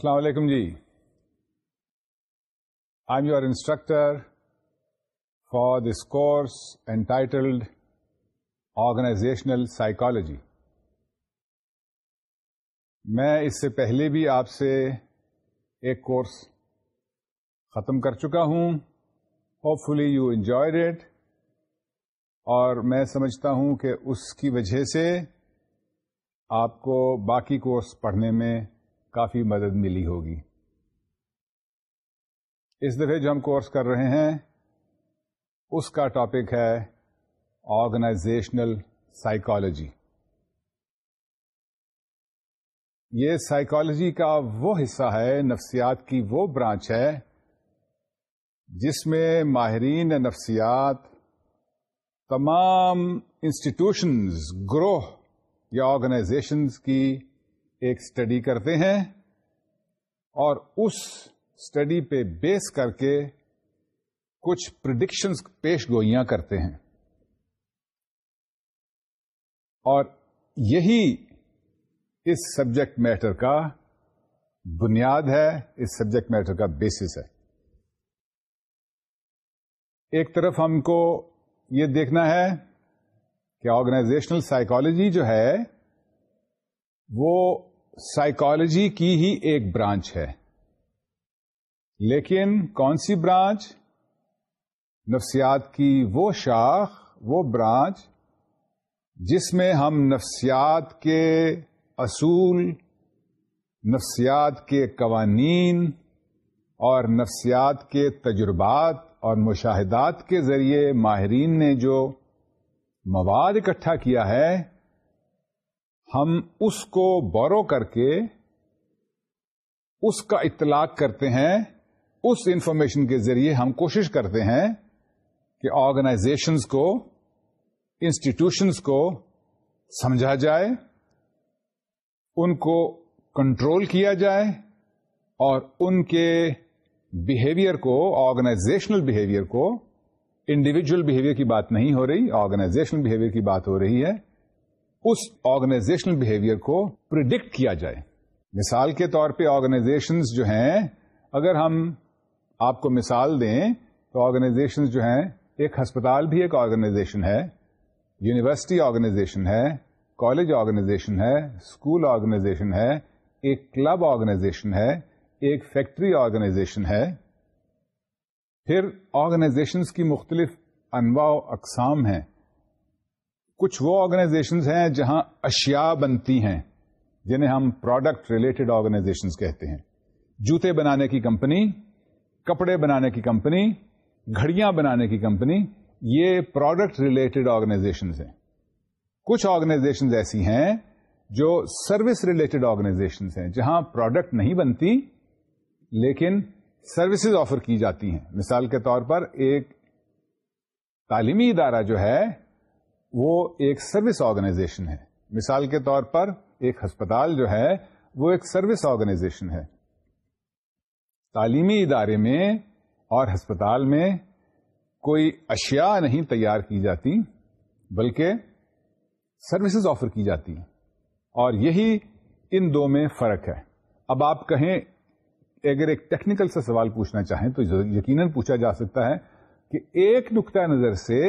السلام علیکم جی I am your instructor for this course entitled titled organizational psychology میں اس سے پہلے بھی آپ سے ایک کورس ختم کر چکا ہوں hopefully you enjoyed it اور میں سمجھتا ہوں کہ اس کی وجہ سے آپ کو باقی کورس پڑھنے میں کافی مدد ملی ہوگی اس دفعہ جو ہم کورس کر رہے ہیں اس کا ٹاپک ہے آرگنائزیشنل سائیکالوجی یہ سائیکالوجی کا وہ حصہ ہے نفسیات کی وہ برانچ ہے جس میں ماہرین نفسیات تمام انسٹیٹیوشنز گروہ یا آرگنائزیشنز کی ایک اسٹڈی کرتے ہیں اور اس اسٹڈی پہ بیس کر کے کچھ پرڈکشن پیش گوئیاں کرتے ہیں اور یہی اس سبجیکٹ میٹر کا بنیاد ہے اس سبجیکٹ میٹر کا بیسس ہے ایک طرف ہم کو یہ دیکھنا ہے کہ آرگنائزیشنل سائیکالوجی جو ہے وہ سائیکالوجی کی ہی ایک برانچ ہے لیکن کون سی برانچ نفسیات کی وہ شاخ وہ برانچ جس میں ہم نفسیات کے اصول نفسیات کے قوانین اور نفسیات کے تجربات اور مشاہدات کے ذریعے ماہرین نے جو مواد اکٹھا کیا ہے ہم اس کو بورو کر کے اس کا اطلاق کرتے ہیں اس انفارمیشن کے ذریعے ہم کوشش کرتے ہیں کہ آرگنائزیشنس کو انسٹیٹیوشنس کو سمجھا جائے ان کو کنٹرول کیا جائے اور ان کے بہیویئر کو آرگنائزیشنل بہیویئر کو انڈیویجل بہیویئر کی بات نہیں ہو رہی آرگنائزیشنل بہیویئر کی بات ہو رہی ہے اس آرگنائزیشنل بہیویئر کو پرڈکٹ کیا جائے مثال کے طور پہ آرگنائزیشن جو ہیں اگر ہم آپ کو مثال دیں تو آرگنائزیشن جو ہیں ایک ہسپتال بھی ایک آرگنائزیشن ہے یونیورسٹی آرگنائزیشن ہے کالج آرگنائزیشن ہے اسکول آرگنائزیشن ہے ایک کلب آرگنائزیشن ہے ایک فیکٹری آرگنائزیشن ہے پھر آرگنائزیشنس کی مختلف انواع و اقسام ہیں کچھ وہ آرگنائزیشنز ہیں جہاں اشیاء بنتی ہیں جنہیں ہم پروڈکٹ ریلیٹڈ آرگنائزیشنز کہتے ہیں جوتے بنانے کی کمپنی کپڑے بنانے کی کمپنی گھڑیاں بنانے کی کمپنی یہ پروڈکٹ ریلیٹڈ آرگنائزیشنز ہیں کچھ آرگنائزیشنز ایسی ہیں جو سروس ریلیٹڈ آرگنائزیشنز ہیں جہاں پروڈکٹ نہیں بنتی لیکن سروسز آفر کی جاتی ہیں مثال کے طور پر ایک تعلیمی ادارہ جو ہے وہ ایک سروس آرگنائزیشن ہے مثال کے طور پر ایک ہسپتال جو ہے وہ ایک سروس آرگنائزیشن ہے تعلیمی ادارے میں اور ہسپتال میں کوئی اشیاء نہیں تیار کی جاتی بلکہ سروسز آفر کی جاتی اور یہی ان دو میں فرق ہے اب آپ کہیں اگر ایک ٹیکنیکل سا سوال پوچھنا چاہیں تو یقیناً پوچھا جا سکتا ہے کہ ایک نقطۂ نظر سے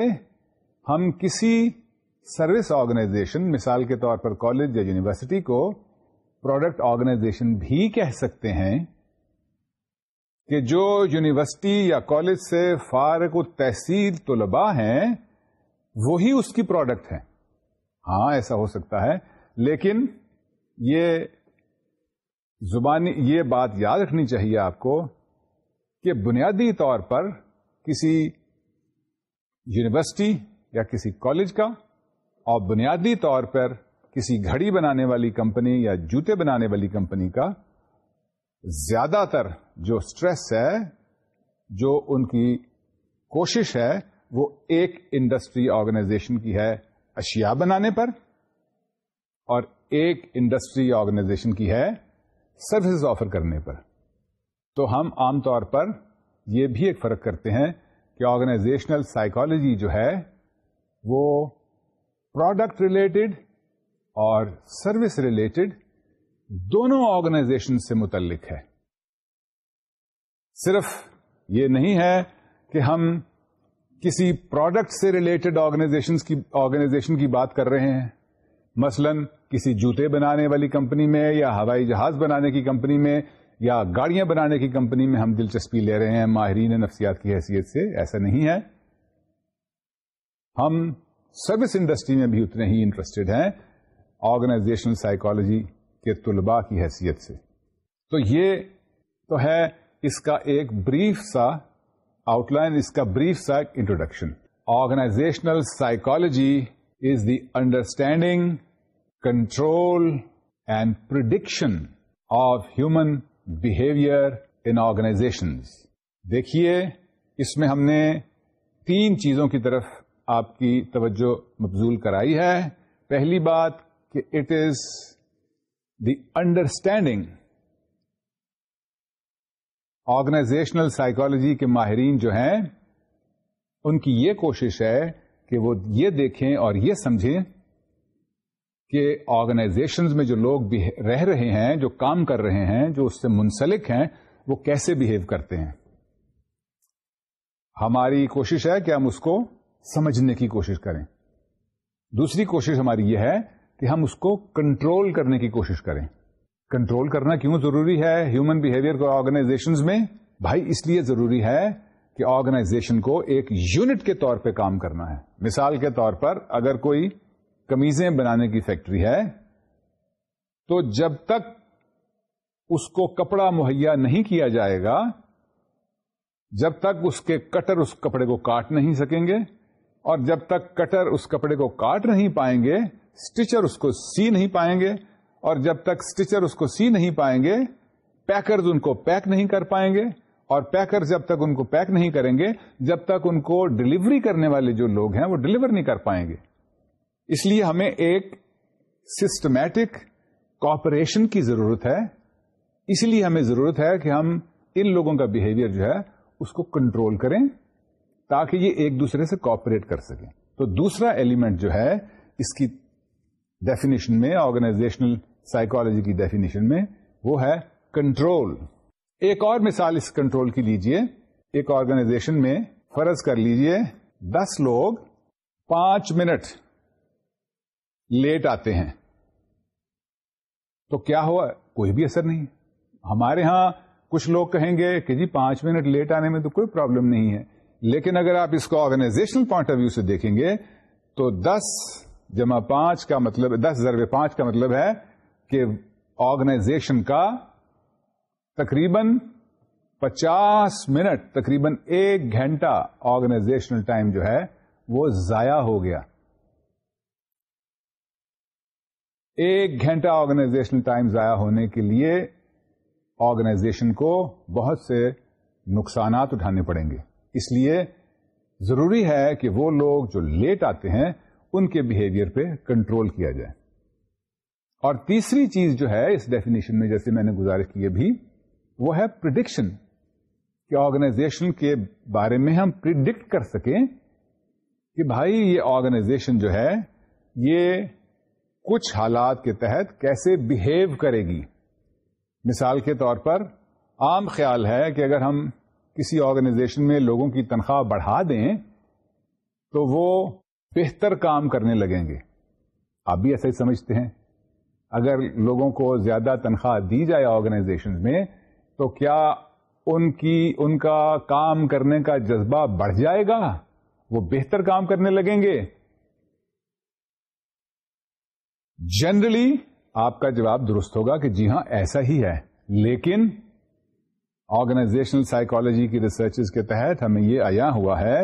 ہم کسی سروس آرگنائزیشن مثال کے طور پر کالج یا یونیورسٹی کو پروڈکٹ آرگنائزیشن بھی کہہ سکتے ہیں کہ جو یونیورسٹی یا کالج سے فارغ و تحصیل طلباء ہیں وہی اس کی پروڈکٹ ہے ہاں ایسا ہو سکتا ہے لیکن یہ زبانی یہ بات یاد رکھنی چاہیے آپ کو کہ بنیادی طور پر کسی یونیورسٹی یا کسی کالج کا اور بنیادی طور پر کسی گھڑی بنانے والی کمپنی یا جوتے بنانے والی کمپنی کا زیادہ تر جو اسٹریس ہے جو ان کی کوشش ہے وہ ایک انڈسٹری آرگنائزیشن کی ہے اشیاء بنانے پر اور ایک انڈسٹری آرگنائزیشن کی ہے سروسز آفر کرنے پر تو ہم عام طور پر یہ بھی ایک فرق کرتے ہیں کہ آرگنائزیشنل سائیکالوجی جو ہے وہ پروڈکٹ ریلیٹڈ اور سروس ریلیٹڈ دونوں آرگنائزیشن سے متعلق ہے صرف یہ نہیں ہے کہ ہم کسی پروڈکٹ سے ریلیٹڈ آرگنائزیشن کی آرگنائزیشن کی بات کر رہے ہیں مثلا کسی جوتے بنانے والی کمپنی میں یا ہوائی جہاز بنانے کی کمپنی میں یا گاڑیاں بنانے کی کمپنی میں ہم دلچسپی لے رہے ہیں ماہرین نفسیات کی حیثیت سے ایسا نہیں ہے ہم سروس انڈسٹری میں بھی اتنے ہی انٹرسٹڈ ہیں آرگنائزیشنل سائیکولوجی کے طلباء کی حیثیت سے تو یہ تو ہے اس کا ایک بریف سا آؤٹ لائن اس کا بریف سا introduction organizational psychology is the understanding control and prediction of human behaviour in organization دیکھیے اس میں ہم نے تین چیزوں کی طرف آپ کی توجہ مبزول کرائی ہے پہلی بات کہ it is the understanding organizational psychology کے ماہرین جو ہیں ان کی یہ کوشش ہے کہ وہ یہ دیکھیں اور یہ سمجھیں کہ آرگنائزیشن میں جو لوگ رہ رہے ہیں جو کام کر رہے ہیں جو اس سے منسلک ہیں وہ کیسے بہیو کرتے ہیں ہماری کوشش ہے کہ ہم اس کو سمجھنے کی کوشش کریں دوسری کوشش ہماری یہ ہے کہ ہم اس کو کنٹرول کرنے کی کوشش کریں کنٹرول کرنا کیوں ضروری ہے ہیومن بہیویئر کو آرگنائزیشن میں بھائی اس لیے ضروری ہے کہ آرگنائزیشن کو ایک یونٹ کے طور پہ کام کرنا ہے مثال کے طور پر اگر کوئی کمیزیں بنانے کی فیکٹری ہے تو جب تک اس کو کپڑا مہیا نہیں کیا جائے گا جب تک اس کے کٹر اس کپڑے کو کاٹ نہیں سکیں گے اور جب تک کٹر اس کپڑے کو کاٹ نہیں پائیں گے اسٹیچر اس کو سی نہیں پائیں گے اور جب تک اسٹیچر اس کو سی نہیں پائیں گے پیکرز ان کو پیک نہیں کر پائیں گے اور پیکر جب تک ان کو پیک نہیں کریں گے جب تک ان کو ڈلیوری کرنے والے جو لوگ ہیں وہ ڈلیور نہیں کر پائیں گے اس لیے ہمیں ایک سسٹمیٹک کوپریشن کی ضرورت ہے اس لیے ہمیں ضرورت ہے کہ ہم ان لوگوں کا بہیویئر جو ہے اس کو کنٹرول کریں تاکہ یہ ایک دوسرے سے کوپریٹ کر سکیں تو دوسرا ایلیمنٹ جو ہے اس کی ڈیفینیشن میں آرگنائزیشنل سائیکالوجی کی ڈیفینیشن میں وہ ہے کنٹرول ایک اور مثال اس کنٹرول کی لیجئے ایک آرگنائزیشن میں فرض کر لیجئے دس لوگ پانچ منٹ لیٹ آتے ہیں تو کیا ہوا کوئی بھی اثر نہیں ہمارے ہاں کچھ لوگ کہیں گے کہ جی پانچ منٹ لیٹ آنے میں تو کوئی پرابلم نہیں ہے لیکن اگر آپ اس کو آرگنائزیشنل پوائنٹ آف ویو سے دیکھیں گے تو دس جمع پانچ کا مطلب دس ہزار پانچ کا مطلب ہے کہ آرگنائزیشن کا تقریباً پچاس منٹ تقریباً ایک گھنٹہ آرگنائزیشنل ٹائم جو ہے وہ ضائع ہو گیا ایک گھنٹہ آرگنائزیشنل ٹائم ضائع ہونے کے لیے آرگنائزیشن کو بہت سے نقصانات اٹھانے پڑیں گے اس لیے ضروری ہے کہ وہ لوگ جو لیٹ آتے ہیں ان کے بہیویئر پہ کنٹرول کیا جائے اور تیسری چیز جو ہے اس ڈیفینیشن میں جیسے میں نے گزارش کی بھی وہ ہے پرڈکشن کہ آرگنائزیشن کے بارے میں ہم پرڈکٹ کر سکیں کہ بھائی یہ آرگنائزیشن جو ہے یہ کچھ حالات کے تحت کیسے بہیو کرے گی مثال کے طور پر عام خیال ہے کہ اگر ہم کسی آرگنائزیشن میں لوگوں کی تنخواہ بڑھا دیں تو وہ بہتر کام کرنے لگیں گے آپ بھی ایسے ہی سمجھتے ہیں اگر لوگوں کو زیادہ تنخواہ دی جائے آرگنائزیشن میں تو کیا ان کی ان کا کام کرنے کا جذبہ بڑھ جائے گا وہ بہتر کام کرنے لگیں گے جنرلی آپ کا جواب درست ہوگا کہ جی ہاں ایسا ہی ہے لیکن آرگنائزیشنل سائیکولوجی کی ریسرچ کے تحت ہمیں یہ آیا ہوا ہے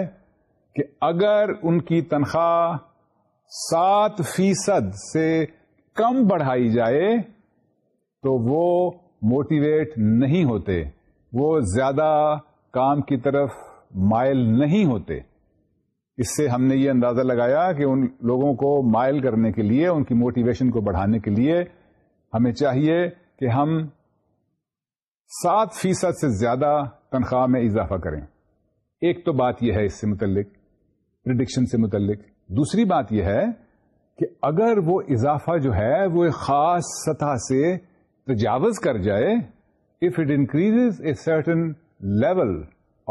کہ اگر ان کی تنخواہ سات فیصد سے کم بڑھائی جائے تو وہ موٹیویٹ نہیں ہوتے وہ زیادہ کام کی طرف مائل نہیں ہوتے اس سے ہم نے یہ اندازہ لگایا کہ ان لوگوں کو مائل کرنے کے لیے ان کی موٹیویشن کو بڑھانے کے لیے ہمیں چاہیے کہ ہم سات فیصد سے زیادہ تنخواہ میں اضافہ کریں ایک تو بات یہ ہے اس سے متعلق پرڈکشن سے متعلق دوسری بات یہ ہے کہ اگر وہ اضافہ جو ہے وہ ایک خاص سطح سے تجاوز کر جائے if it increase a certain level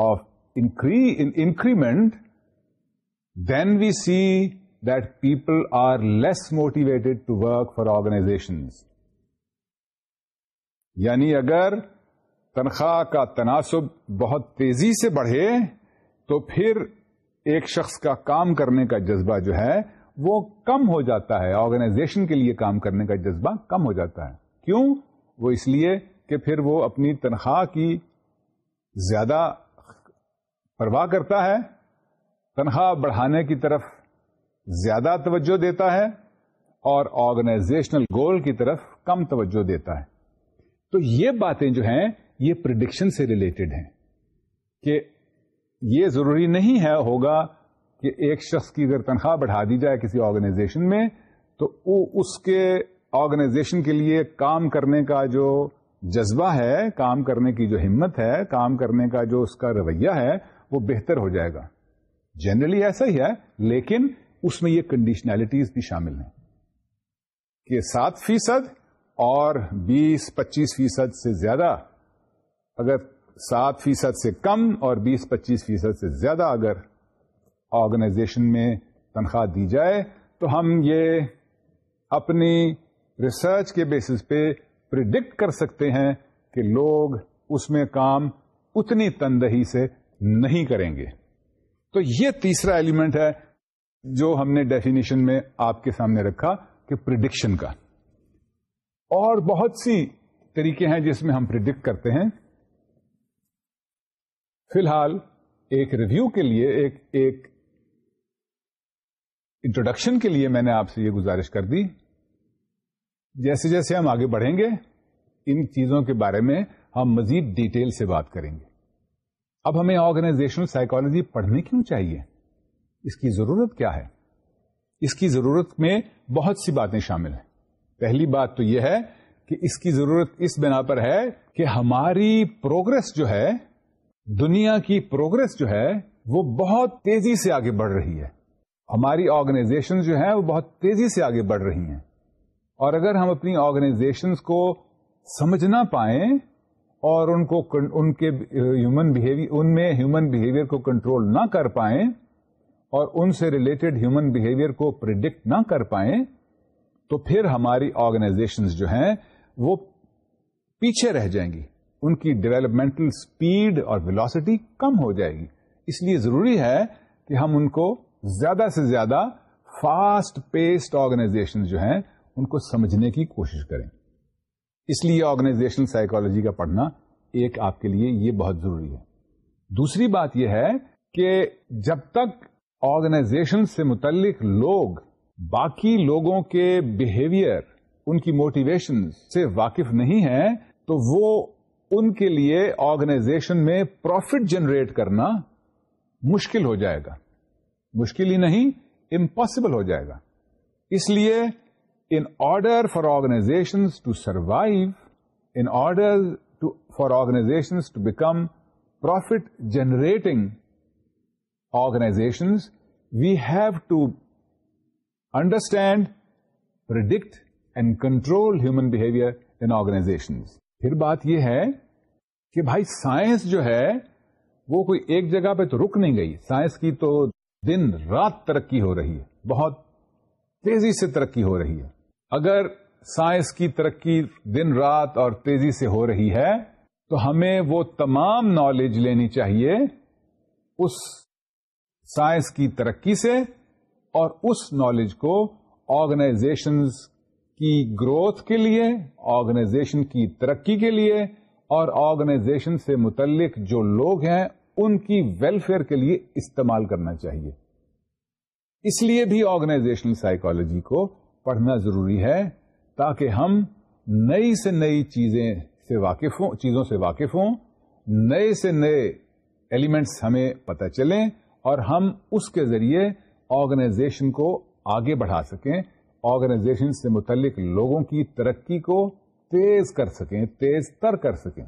of increment then we see that people are less motivated to work for organization یعنی اگر تنخواہ کا تناسب بہت تیزی سے بڑھے تو پھر ایک شخص کا کام کرنے کا جذبہ جو ہے وہ کم ہو جاتا ہے آرگنائزیشن کے لیے کام کرنے کا جذبہ کم ہو جاتا ہے کیوں وہ اس لیے کہ پھر وہ اپنی تنخواہ کی زیادہ پرواہ کرتا ہے تنخواہ بڑھانے کی طرف زیادہ توجہ دیتا ہے اور آرگنائزیشنل گول کی طرف کم توجہ دیتا ہے تو یہ باتیں جو ہیں یہ پرڈکشن سے ریلیٹڈ ہیں کہ یہ ضروری نہیں ہے ہوگا کہ ایک شخص کی اگر تنخواہ بڑھا دی جائے کسی آرگنائزیشن میں تو اس کے آرگنائزیشن کے لیے کام کرنے کا جو جذبہ ہے کام کرنے کی جو ہمت ہے کام کرنے کا جو اس کا رویہ ہے وہ بہتر ہو جائے گا جنرلی ایسا ہی ہے لیکن اس میں یہ کنڈیشنلٹیز بھی شامل ہیں کہ سات فیصد اور بیس پچیس فیصد سے زیادہ اگر سات فیصد سے کم اور بیس پچیس فیصد سے زیادہ اگر آرگنائزیشن میں تنخواہ دی جائے تو ہم یہ اپنی ریسرچ کے بیسس پہ پرڈکٹ کر سکتے ہیں کہ لوگ اس میں کام اتنی تندہی سے نہیں کریں گے تو یہ تیسرا ایلیمنٹ ہے جو ہم نے ڈیفینیشن میں آپ کے سامنے رکھا کہ پرڈکشن کا اور بہت سی طریقے ہیں جس میں ہم پرڈکٹ کرتے ہیں فی الحال ایک ریویو کے لیے ایک ایک انٹروڈکشن کے لیے میں نے آپ سے یہ گزارش کر دی جیسے جیسے ہم آگے بڑھیں گے ان چیزوں کے بارے میں ہم مزید ڈیٹیل سے بات کریں گے اب ہمیں آرگنائزیشنل سائیکولوجی پڑھنی کیوں چاہیے اس کی ضرورت کیا ہے اس کی ضرورت میں بہت سی باتیں شامل ہیں پہلی بات تو یہ ہے کہ اس کی ضرورت اس بنا پر ہے کہ ہماری پروگرس جو ہے دنیا کی پروگرس جو ہے وہ بہت تیزی سے آگے بڑھ رہی ہے ہماری آرگنائزیشن جو ہیں وہ بہت تیزی سے آگے بڑھ رہی ہیں اور اگر ہم اپنی آرگنائزیشنس کو سمجھ نہ پائیں اور ان کو ان کے ہیومن ان میں ہیومن بہیویئر کو کنٹرول نہ کر پائیں اور ان سے ریلیٹڈ ہیومن بہیویئر کو پرڈکٹ نہ کر پائیں تو پھر ہماری آرگنائزیشن جو ہیں وہ پیچھے رہ جائیں گی ان کی ڈیولپمنٹل اسپیڈ اور ویلاسٹی کم ہو جائے گی اس لیے ضروری ہے کہ ہم ان کو زیادہ سے زیادہ فاسٹ پیسڈ آرگنائزیشن جو ہیں ان کو سمجھنے کی کوشش کریں اس لیے آرگنائزیشن سائیکولوجی کا پڑھنا ایک آپ کے لیے یہ بہت ضروری ہے دوسری بات یہ ہے کہ جب تک آرگنائزیشن سے متعلق لوگ باقی لوگوں کے بہیویئر ان کی موٹیویشن سے واقف نہیں ہیں تو وہ ان کے لیے آرگنائزیشن میں پروفٹ جنریٹ کرنا مشکل ہو جائے گا مشکل ہی نہیں امپاسبل ہو جائے گا اس لیے in order for organization to survive in order for organization to become profit generating organization we have to understand predict and control human behaviour in organizations پھر بات یہ ہے کہ بھائی سائنس جو ہے وہ کوئی ایک جگہ پہ تو رک نہیں گئی سائنس کی تو دن رات ترقی ہو رہی ہے بہت تیزی سے ترقی ہو رہی ہے اگر سائنس کی ترقی دن رات اور تیزی سے ہو رہی ہے تو ہمیں وہ تمام نالج لینی چاہیے اس سائنس کی ترقی سے اور اس نالج کو آرگنائزیشنز کی گروتھ کے لیے آرگنائزیشن کی ترقی کے لیے اور آرگنائزیشن سے متعلق جو لوگ ہیں ان کی ویلفیئر کے لیے استعمال کرنا چاہیے اس لیے بھی آرگنائزیشن سائیکالوجی کو پڑھنا ضروری ہے تاکہ ہم نئی سے نئی چیزیں سے واقف ہوں چیزوں سے واقف ہوں نئے سے نئے ایلیمنٹس ہمیں پتہ چلیں اور ہم اس کے ذریعے آرگنائزیشن کو آگے بڑھا سکیں آرگنائزیشن سے متعلق لوگوں کی ترقی کو تیز کر سکیں تیز تر کر سکیں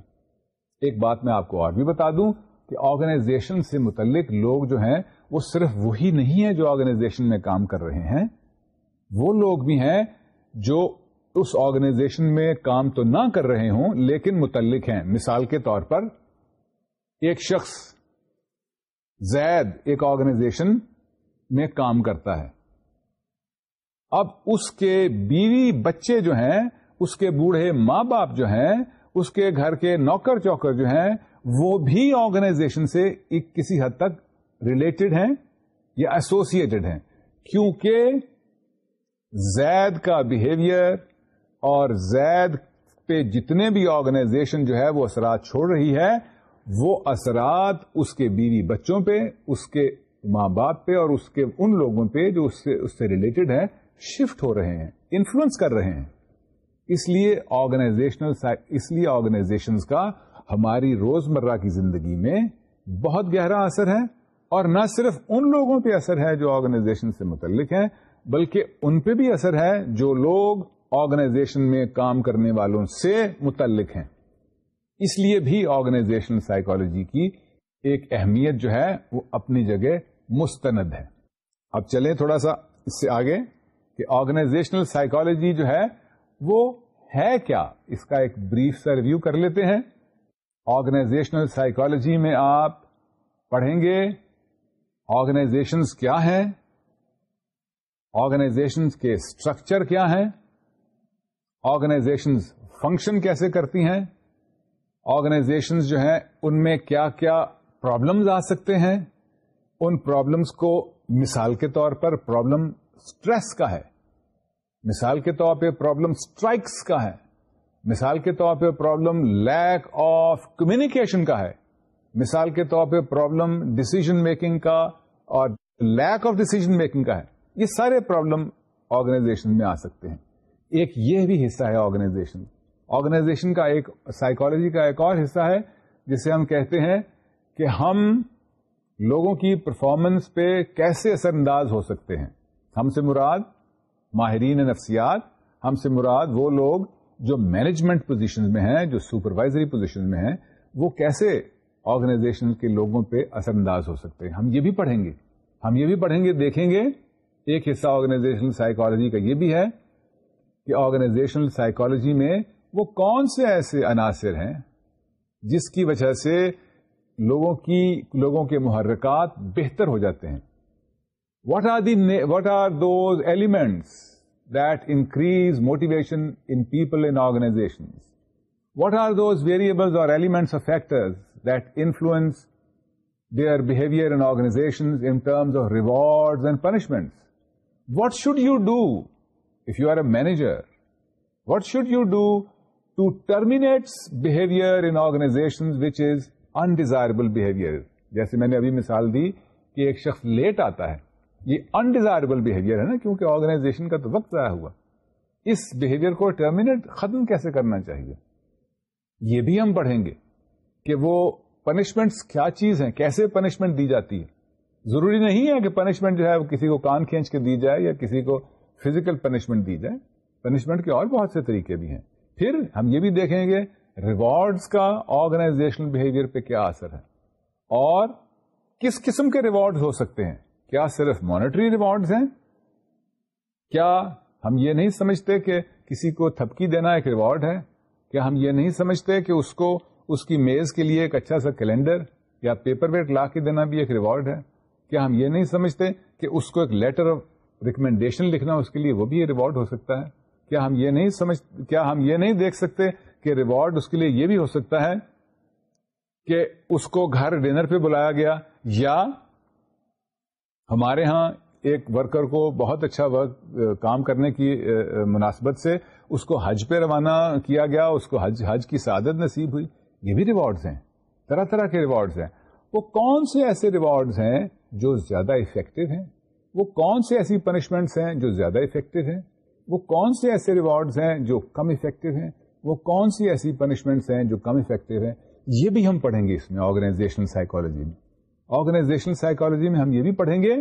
ایک بات میں آپ کو اور بھی بتا دوں کہ آرگنائزیشن سے متعلق لوگ جو ہیں وہ صرف وہی نہیں ہیں جو آرگنائزیشن میں کام کر رہے ہیں وہ لوگ بھی ہیں جو اس آرگنائزیشن میں کام تو نہ کر رہے ہوں لیکن متعلق ہیں مثال کے طور پر ایک شخص زید ایک آرگنائزیشن میں کام کرتا ہے اب اس کے بیوی بچے جو ہیں اس کے بوڑھے ماں باپ جو ہیں اس کے گھر کے نوکر چوکر جو ہیں وہ بھی آرگنائزیشن سے ایک کسی حد تک ریلیٹڈ ہیں یا ایسوسیٹڈ ہیں کیونکہ زید کا بہیویئر اور زید پہ جتنے بھی آرگنائزیشن جو ہے وہ اثرات چھوڑ رہی ہے وہ اثرات اس کے بیوی بچوں پہ اس کے ماں باپ پہ اور اس کے ان لوگوں پہ جو اس سے ریلیٹڈ ہیں شفٹ ہو رہے ہیں انفلوئنس کر رہے ہیں اس لیے آرگنائزیشنل اس لیے آرگنائزیشن کا ہماری روزمرہ کی زندگی میں بہت گہرا اثر ہے اور نہ صرف ان لوگوں پہ اثر ہے جو آرگنائزیشن سے متعلق ہیں بلکہ ان پہ بھی اثر ہے جو لوگ آرگنائزیشن میں کام کرنے والوں سے متعلق ہیں اس لیے بھی آرگنائزیشن سائیکولوجی کی ایک اہمیت جو ہے وہ اپنی جگہ مستند ہے اب چلیں تھوڑا سا اس سے آگے کہ آرگنائزیشنل سائیکولوجی جو ہے وہ ہے کیا اس کا ایک بریف سا ریویو کر لیتے ہیں آرگنائزیشنل سائیکولوجی میں آپ پڑھیں گے آرگنائزیشن کیا ہیں آرگنائزیشن کے اسٹرکچر کیا ہیں آرگنائزیشن فنکشن کیسے کرتی ہیں آرگنائزیشن جو ہیں ان میں کیا کیا پرابلمز آ سکتے ہیں ان پرابلمس کو مثال کے طور پر پرابلم اسٹریس کا ہے مثال کے طور پہ پرابلم اسٹرائکس کا ہے مثال کے طور پہ پرابلم لیک آف کمیونیکیشن کا ہے مثال کے طور پہ پرابلم ڈسیزن میکنگ کا اور لیک آف ڈسیزن میکنگ کا ہے یہ سارے پرابلم آرگنائزیشن میں آ سکتے ہیں ایک یہ بھی حصہ ہے آرگنائزیشن آرگنائزیشن کا ایک سائیکولوجی کا ایک اور حصہ ہے جسے ہم کہتے ہیں کہ ہم لوگوں کی پرفارمنس پہ کیسے اثر انداز ہو سکتے ہیں ہم سے مراد ماہرین نفسیات ہم سے مراد وہ لوگ جو مینجمنٹ پوزیشن میں ہیں جو سپروائزری پوزیشن میں ہیں وہ کیسے آرگنائزیشن کے لوگوں پہ اثر انداز ہو سکتے ہیں ہم یہ بھی پڑھیں گے ہم یہ بھی پڑھیں گے دیکھیں گے ایک حصہ آرگنائزیشنل سائیکالوجی کا یہ بھی ہے کہ آرگنائزیشنل سائیکالوجی میں وہ کون سے ایسے عناصر ہیں جس کی وجہ سے لوگوں کی لوگوں کے محرکات بہتر ہو جاتے ہیں what are the what are those elements that increase motivation organization what are those variable or elements of factors they are behaviour in organization and and punishments what should you do if you are a manager what should you do to terminate behaviour organization which is undesirable behaviour جیسے میں نے ابھی مثال دی کہ ایک شخص late آتا ہے یہ انڈیزائربل بہیویئر ہے نا کیونکہ آرگنائزیشن کا تو وقت ضائع ہوا اس بہیویئر کو ٹرمینیٹ ختم کیسے کرنا چاہیے یہ بھی ہم پڑھیں گے کہ وہ پنشمنٹ کیا چیز ہیں کیسے پنشمنٹ دی جاتی ہے ضروری نہیں ہے کہ پنشمنٹ جو ہے وہ کسی کو کان کھینچ کے دی جائے یا کسی کو فزیکل پنشمنٹ دی جائے پنشمنٹ کے اور بہت سے طریقے بھی ہیں پھر ہم یہ بھی دیکھیں گے ریوارڈس کا آرگنائزیشنل بہیویئر پہ کیا اثر ہے اور کس قسم کے ریوارڈ ہو سکتے ہیں کیا صرف مانیٹری ریوارڈز ہیں کیا ہم یہ نہیں سمجھتے کہ کسی کو تھپکی دینا ایک ریوارڈ ہے کیا ہم یہ نہیں سمجھتے کہ اس کو اس کی میز کے لیے ایک اچھا سا کیلنڈر یا پیپر ویٹ لا کے دینا بھی ایک ریوارڈ ہے کیا ہم یہ نہیں سمجھتے کہ اس کو ایک لیٹر آف ریکمینڈیشن لکھنا اس کے لیے وہ بھی ریوارڈ ہو سکتا ہے کیا ہم یہ نہیں سمجھ کیا ہم یہ نہیں دیکھ سکتے کہ ریوارڈ اس کے لیے یہ بھی ہو سکتا ہے کہ اس کو گھر ڈنر پہ بلایا گیا یا ہمارے ہاں ایک ورکر کو بہت اچھا ورک کام کرنے کی مناسبت سے اس کو حج پہ روانہ کیا گیا اس کو حج حج کی سعادت نصیب ہوئی یہ بھی ریوارڈز ہیں طرح طرح کے ریوارڈز ہیں وہ کون سے ایسے ریوارڈز ہیں جو زیادہ افیکٹو ہیں وہ کون سے ایسی پنشمنٹس ہیں جو زیادہ افیکٹو ہیں وہ کون سے ایسے ریوارڈز ہیں جو کم افیکٹو ہیں وہ کون سی ایسی پنشمنٹس ہیں جو کم افیکٹو ہیں یہ بھی ہم پڑھیں گے اس میں آرگنائزیشن سائیکالوجی میں آرگنائزیشنل سائیکولوجی میں ہم یہ بھی پڑھیں گے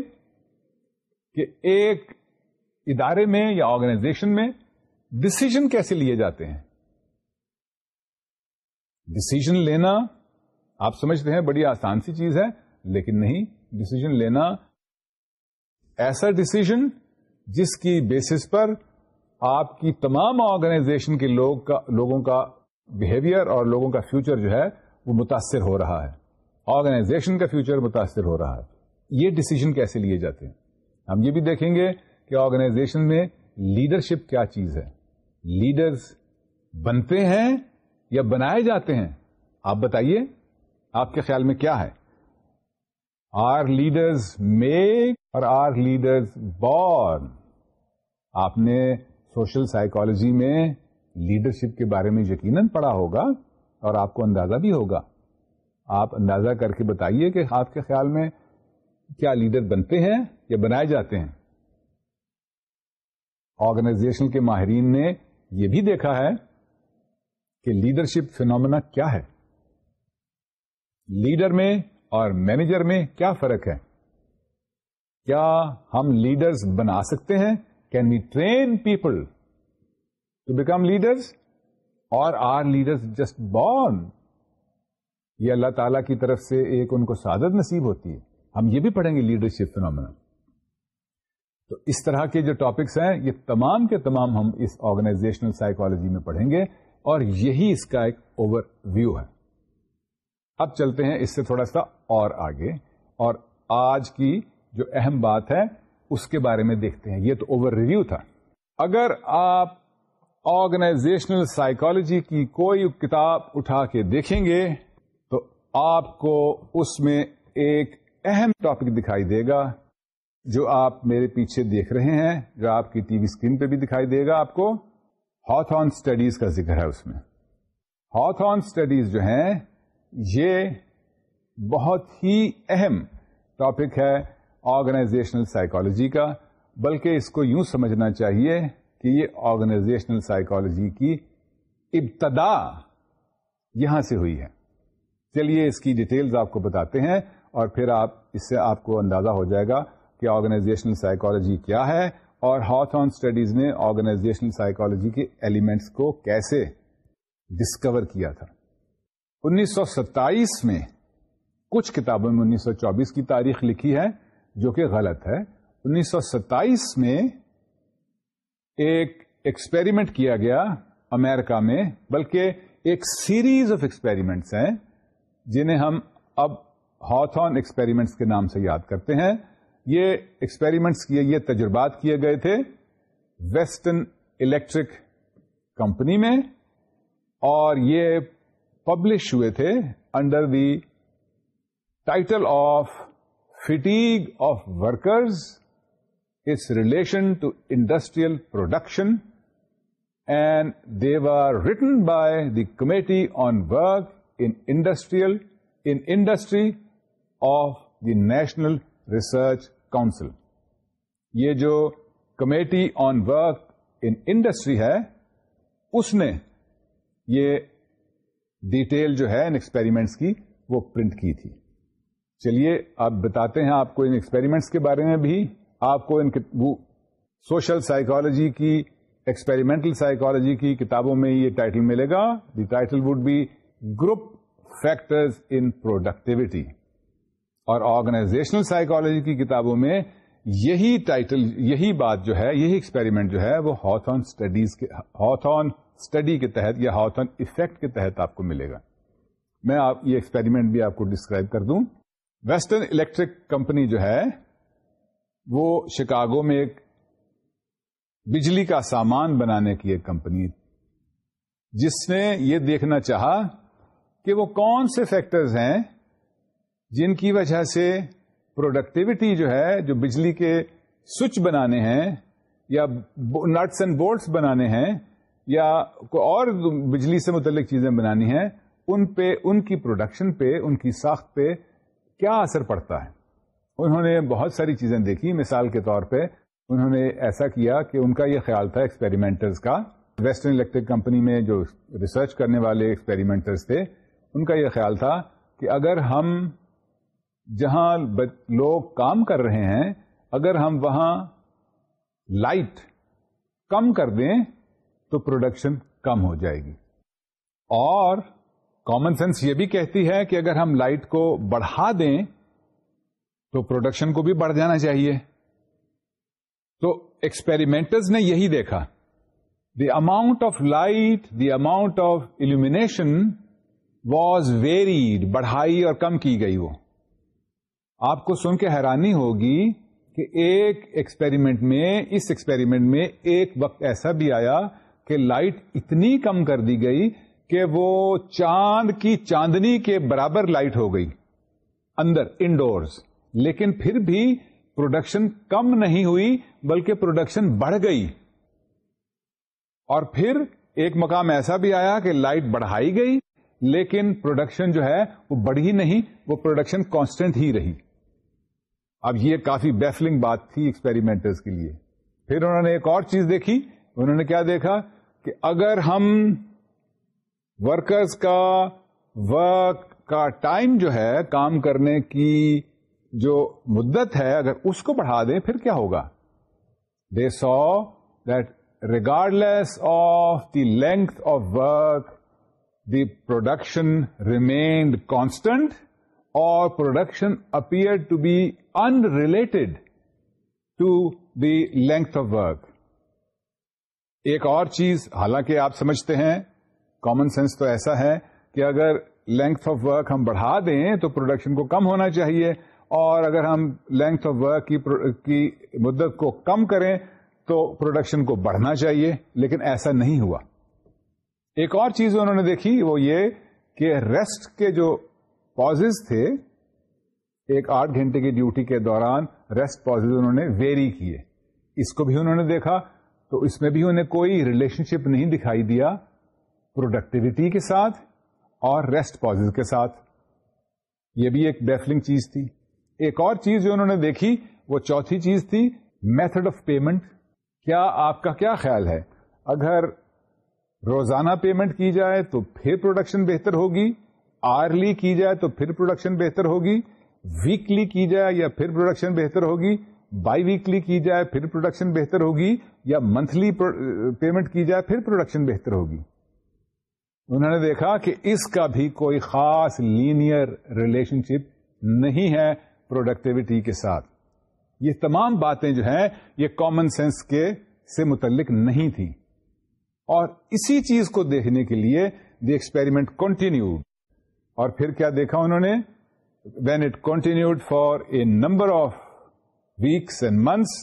کہ ایک ادارے میں یا آرگنائزیشن میں ڈسیزن کیسے لیے جاتے ہیں ڈسیزن لینا آپ سمجھتے ہیں بڑی آسان سی چیز ہے لیکن نہیں ڈسیزن لینا ایسا ڈسیزن جس کی بیسس پر آپ کی تمام آرگنائزیشن کے لوگ کا لوگوں کا بہیویئر اور لوگوں کا فیوچر جو ہے وہ متاثر ہو رہا ہے آرگنائزیشن کا فیوچر متاثر ہو رہا ہے یہ ڈسیزن کیسے لیے جاتے ہیں ہم یہ بھی دیکھیں گے کہ آرگنائزیشن میں لیڈرشپ کیا چیز ہے لیڈرس بنتے ہیں یا بنائے جاتے ہیں آپ بتائیے آپ کے خیال میں کیا ہے are leaders make or are leaders born آپ نے سوشل سائیکالوجی میں لیڈرشپ کے بارے میں یقیناً پڑھا ہوگا اور آپ کو اندازہ بھی ہوگا آپ اندازہ کر کے بتائیے کہ آپ کے خیال میں کیا لیڈر بنتے ہیں یا بنائے جاتے ہیں آرگنائزیشن کے ماہرین نے یہ بھی دیکھا ہے کہ لیڈرشپ فینومنا کیا ہے لیڈر میں اور مینیجر میں کیا فرق ہے کیا ہم لیڈرز بنا سکتے ہیں can we train people to become leaders or are leaders just born یہ اللہ تعالیٰ کی طرف سے ایک ان کو سعادت نصیب ہوتی ہے ہم یہ بھی پڑھیں گے لیڈرشپ فنومنا تو اس طرح کے جو ٹاپکس ہیں یہ تمام کے تمام ہم اس آرگنائزیشنل سائیکولوجی میں پڑھیں گے اور یہی اس کا ایک اوور ویو ہے اب چلتے ہیں اس سے تھوڑا سا اور آگے اور آج کی جو اہم بات ہے اس کے بارے میں دیکھتے ہیں یہ تو اوور ریویو تھا اگر آپ آرگنائزیشنل سائیکولوجی کی کوئی کتاب اٹھا کے دیکھیں گے آپ کو اس میں ایک اہم ٹاپک دکھائی دے گا جو آپ میرے پیچھے دیکھ رہے ہیں جو آپ کی ٹی وی اسکرین پہ بھی دکھائی دے گا آپ کو ہاتھ آن اسٹڈیز کا ذکر ہے اس میں ہاتھ آن اسٹڈیز جو ہیں یہ بہت ہی اہم ٹاپک ہے آرگنائزیشنل سائیکولوجی کا بلکہ اس کو یوں سمجھنا چاہیے کہ یہ آرگنائزیشنل سائیکولوجی کی ابتدا یہاں سے ہوئی ہے چلیے اس کی ڈیٹیلز آپ کو بتاتے ہیں اور پھر آپ اس سے آپ کو اندازہ ہو جائے گا کہ آرگنائزیشنل سائیکالوجی کیا ہے اور ہاتھ آن اسٹڈیز نے آرگنائزیشنل سائیکالوجی کے ایلیمنٹس کو کیسے ڈسکور کیا تھا انیس سو ستائیس میں کچھ کتابوں میں انیس سو چوبیس کی تاریخ لکھی ہے جو کہ غلط ہے انیس سو ستائیس میں ایک ایکسپیریمنٹ کیا گیا امریکہ میں بلکہ ایک سیریز آف ایکسپیریمنٹس ہیں جنہیں ہم اب ہاتھون ایکسپیریمنٹس کے نام سے یاد کرتے ہیں یہ ایکسپیریمنٹس کیے یہ تجربات کیے گئے تھے ویسٹرن الیکٹرک کمپنی میں اور یہ پبلش ہوئے تھے under the title of fatigue of workers its relation to industrial production and they are written by the committee on work industrial industry of the national research council یہ جو committee on work in industry ہے اس نے یہ detail جو ہے ان experiments کی وہ پرنٹ کی تھی چلیے آپ بتاتے ہیں آپ کو ان ایکسپیریمنٹس کے بارے میں بھی آپ کو ان وہ سوشل سائیکالوجی کی ایکسپیریمنٹل سائیکالوجی کی کتابوں میں یہ ٹائٹل ملے گا the title would be group factors in productivity اور آرگنائزیشنل سائیکالوجی کی کتابوں میں یہی ٹائٹل یہی بات جو ہے یہی ایکسپیریمنٹ جو ہے وہ ہاتھون اسٹڈیز کے ہاتھ اسٹڈی کے تحت یا ہاتھون افیکٹ کے تحت آپ کو ملے گا میں آپ یہ ایکسپیریمنٹ بھی آپ کو ڈسکرائب کر دوں ویسٹرن الیکٹرک کمپنی جو ہے وہ شکاگو میں ایک بجلی کا سامان بنانے کی ایک کمپنی جس نے یہ دیکھنا چاہا کہ وہ کون سے فیکٹرز ہیں جن کی وجہ سے پروڈکٹیوٹی جو ہے جو بجلی کے سوئچ بنانے ہیں یا نٹس اینڈ بورڈس بنانے ہیں یا کوئی اور بجلی سے متعلق چیزیں بنانی ہیں ان پہ ان کی پروڈکشن پہ ان کی ساخت پہ کیا اثر پڑتا ہے انہوں نے بہت ساری چیزیں دیکھی مثال کے طور پہ انہوں نے ایسا کیا کہ ان کا یہ خیال تھا ایکسپیریمنٹرز کا ویسٹرن الیکٹرک کمپنی میں جو ریسرچ کرنے والے ایکسپیریمنٹرز تھے ان کا یہ خیال تھا کہ اگر ہم جہاں لوگ کام کر رہے ہیں اگر ہم وہاں لائٹ کم کر دیں تو پروڈکشن کم ہو جائے گی اور کامن سینس یہ بھی کہتی ہے کہ اگر ہم لائٹ کو بڑھا دیں تو پروڈکشن کو بھی بڑھ جانا چاہیے تو ایکسپیریمنٹرز نے یہی دیکھا the amount of light the amount of illumination was varied بڑھائی اور کم کی گئی وہ آپ کو سن کے حیرانی ہوگی کہ ایک ایکسپیریمنٹ میں اس ایکسپیریمنٹ میں ایک وقت ایسا بھی آیا کہ لائٹ اتنی کم کر دی گئی کہ وہ چاند کی چاندنی کے برابر لائٹ ہو گئی اندر انڈورز لیکن پھر بھی پروڈکشن کم نہیں ہوئی بلکہ پروڈکشن بڑھ گئی اور پھر ایک مقام ایسا بھی آیا کہ لائٹ بڑھائی گئی لیکن پروڈکشن جو ہے وہ بڑھی نہیں وہ پروڈکشن کانسٹنٹ ہی رہی اب یہ کافی بیفلنگ بات تھی ایکسپیریمنٹ کے لیے پھر انہوں نے ایک اور چیز دیکھی انہوں نے کیا دیکھا کہ اگر ہم ورکرز کا ورک کا ٹائم جو ہے کام کرنے کی جو مدت ہے اگر اس کو بڑھا دیں پھر کیا ہوگا they saw that regardless of the length of work the production remained constant اور production appear to be unrelated length of work ایک اور چیز حالانکہ آپ سمجھتے ہیں کامن سینس تو ایسا ہے کہ اگر لینتھ آف ورک ہم بڑھا دیں تو پروڈکشن کو کم ہونا چاہیے اور اگر ہم لینتھ آف ورک کی مدت کو کم کریں تو پروڈکشن کو بڑھنا چاہیے لیکن ایسا نہیں ہوا ایک اور چیز انہوں نے دیکھی وہ یہ کہ ریسٹ کے جو پاز تھے ایک آٹھ گھنٹے کی ڈیوٹی کے دوران ریسٹ انہوں نے ویری کیے اس کو بھی انہوں نے دیکھا تو اس میں بھی انہیں کوئی ریلیشن شپ نہیں دکھائی دیا پروڈکٹیوٹی کے ساتھ اور ریسٹ پاز کے ساتھ یہ بھی ایک بیفلنگ چیز تھی ایک اور چیز جو انہوں نے دیکھی وہ چوتھی چیز تھی میتھڈ آف پیمنٹ کیا آپ کا کیا خیال ہے اگر روزانہ پیمنٹ کی جائے تو پھر پروڈکشن بہتر ہوگی آرلی کی جائے تو پھر پروڈکشن بہتر ہوگی ویکلی کی جائے یا پھر پروڈکشن بہتر ہوگی بائی ویکلی کی جائے پھر پروڈکشن بہتر ہوگی یا منتھلی پیمنٹ کی جائے پھر پروڈکشن بہتر ہوگی انہوں نے دیکھا کہ اس کا بھی کوئی خاص لینئر ریلیشن شپ نہیں ہے پروڈکٹیوٹی کے ساتھ یہ تمام باتیں جو ہیں یہ کامن سینس کے سے متعلق نہیں تھیں اور اسی چیز کو دیکھنے کے لیے دی ایکسپیریمنٹ کنٹینیو اور پھر کیا دیکھا انہوں نے when it continued for a number of weeks and months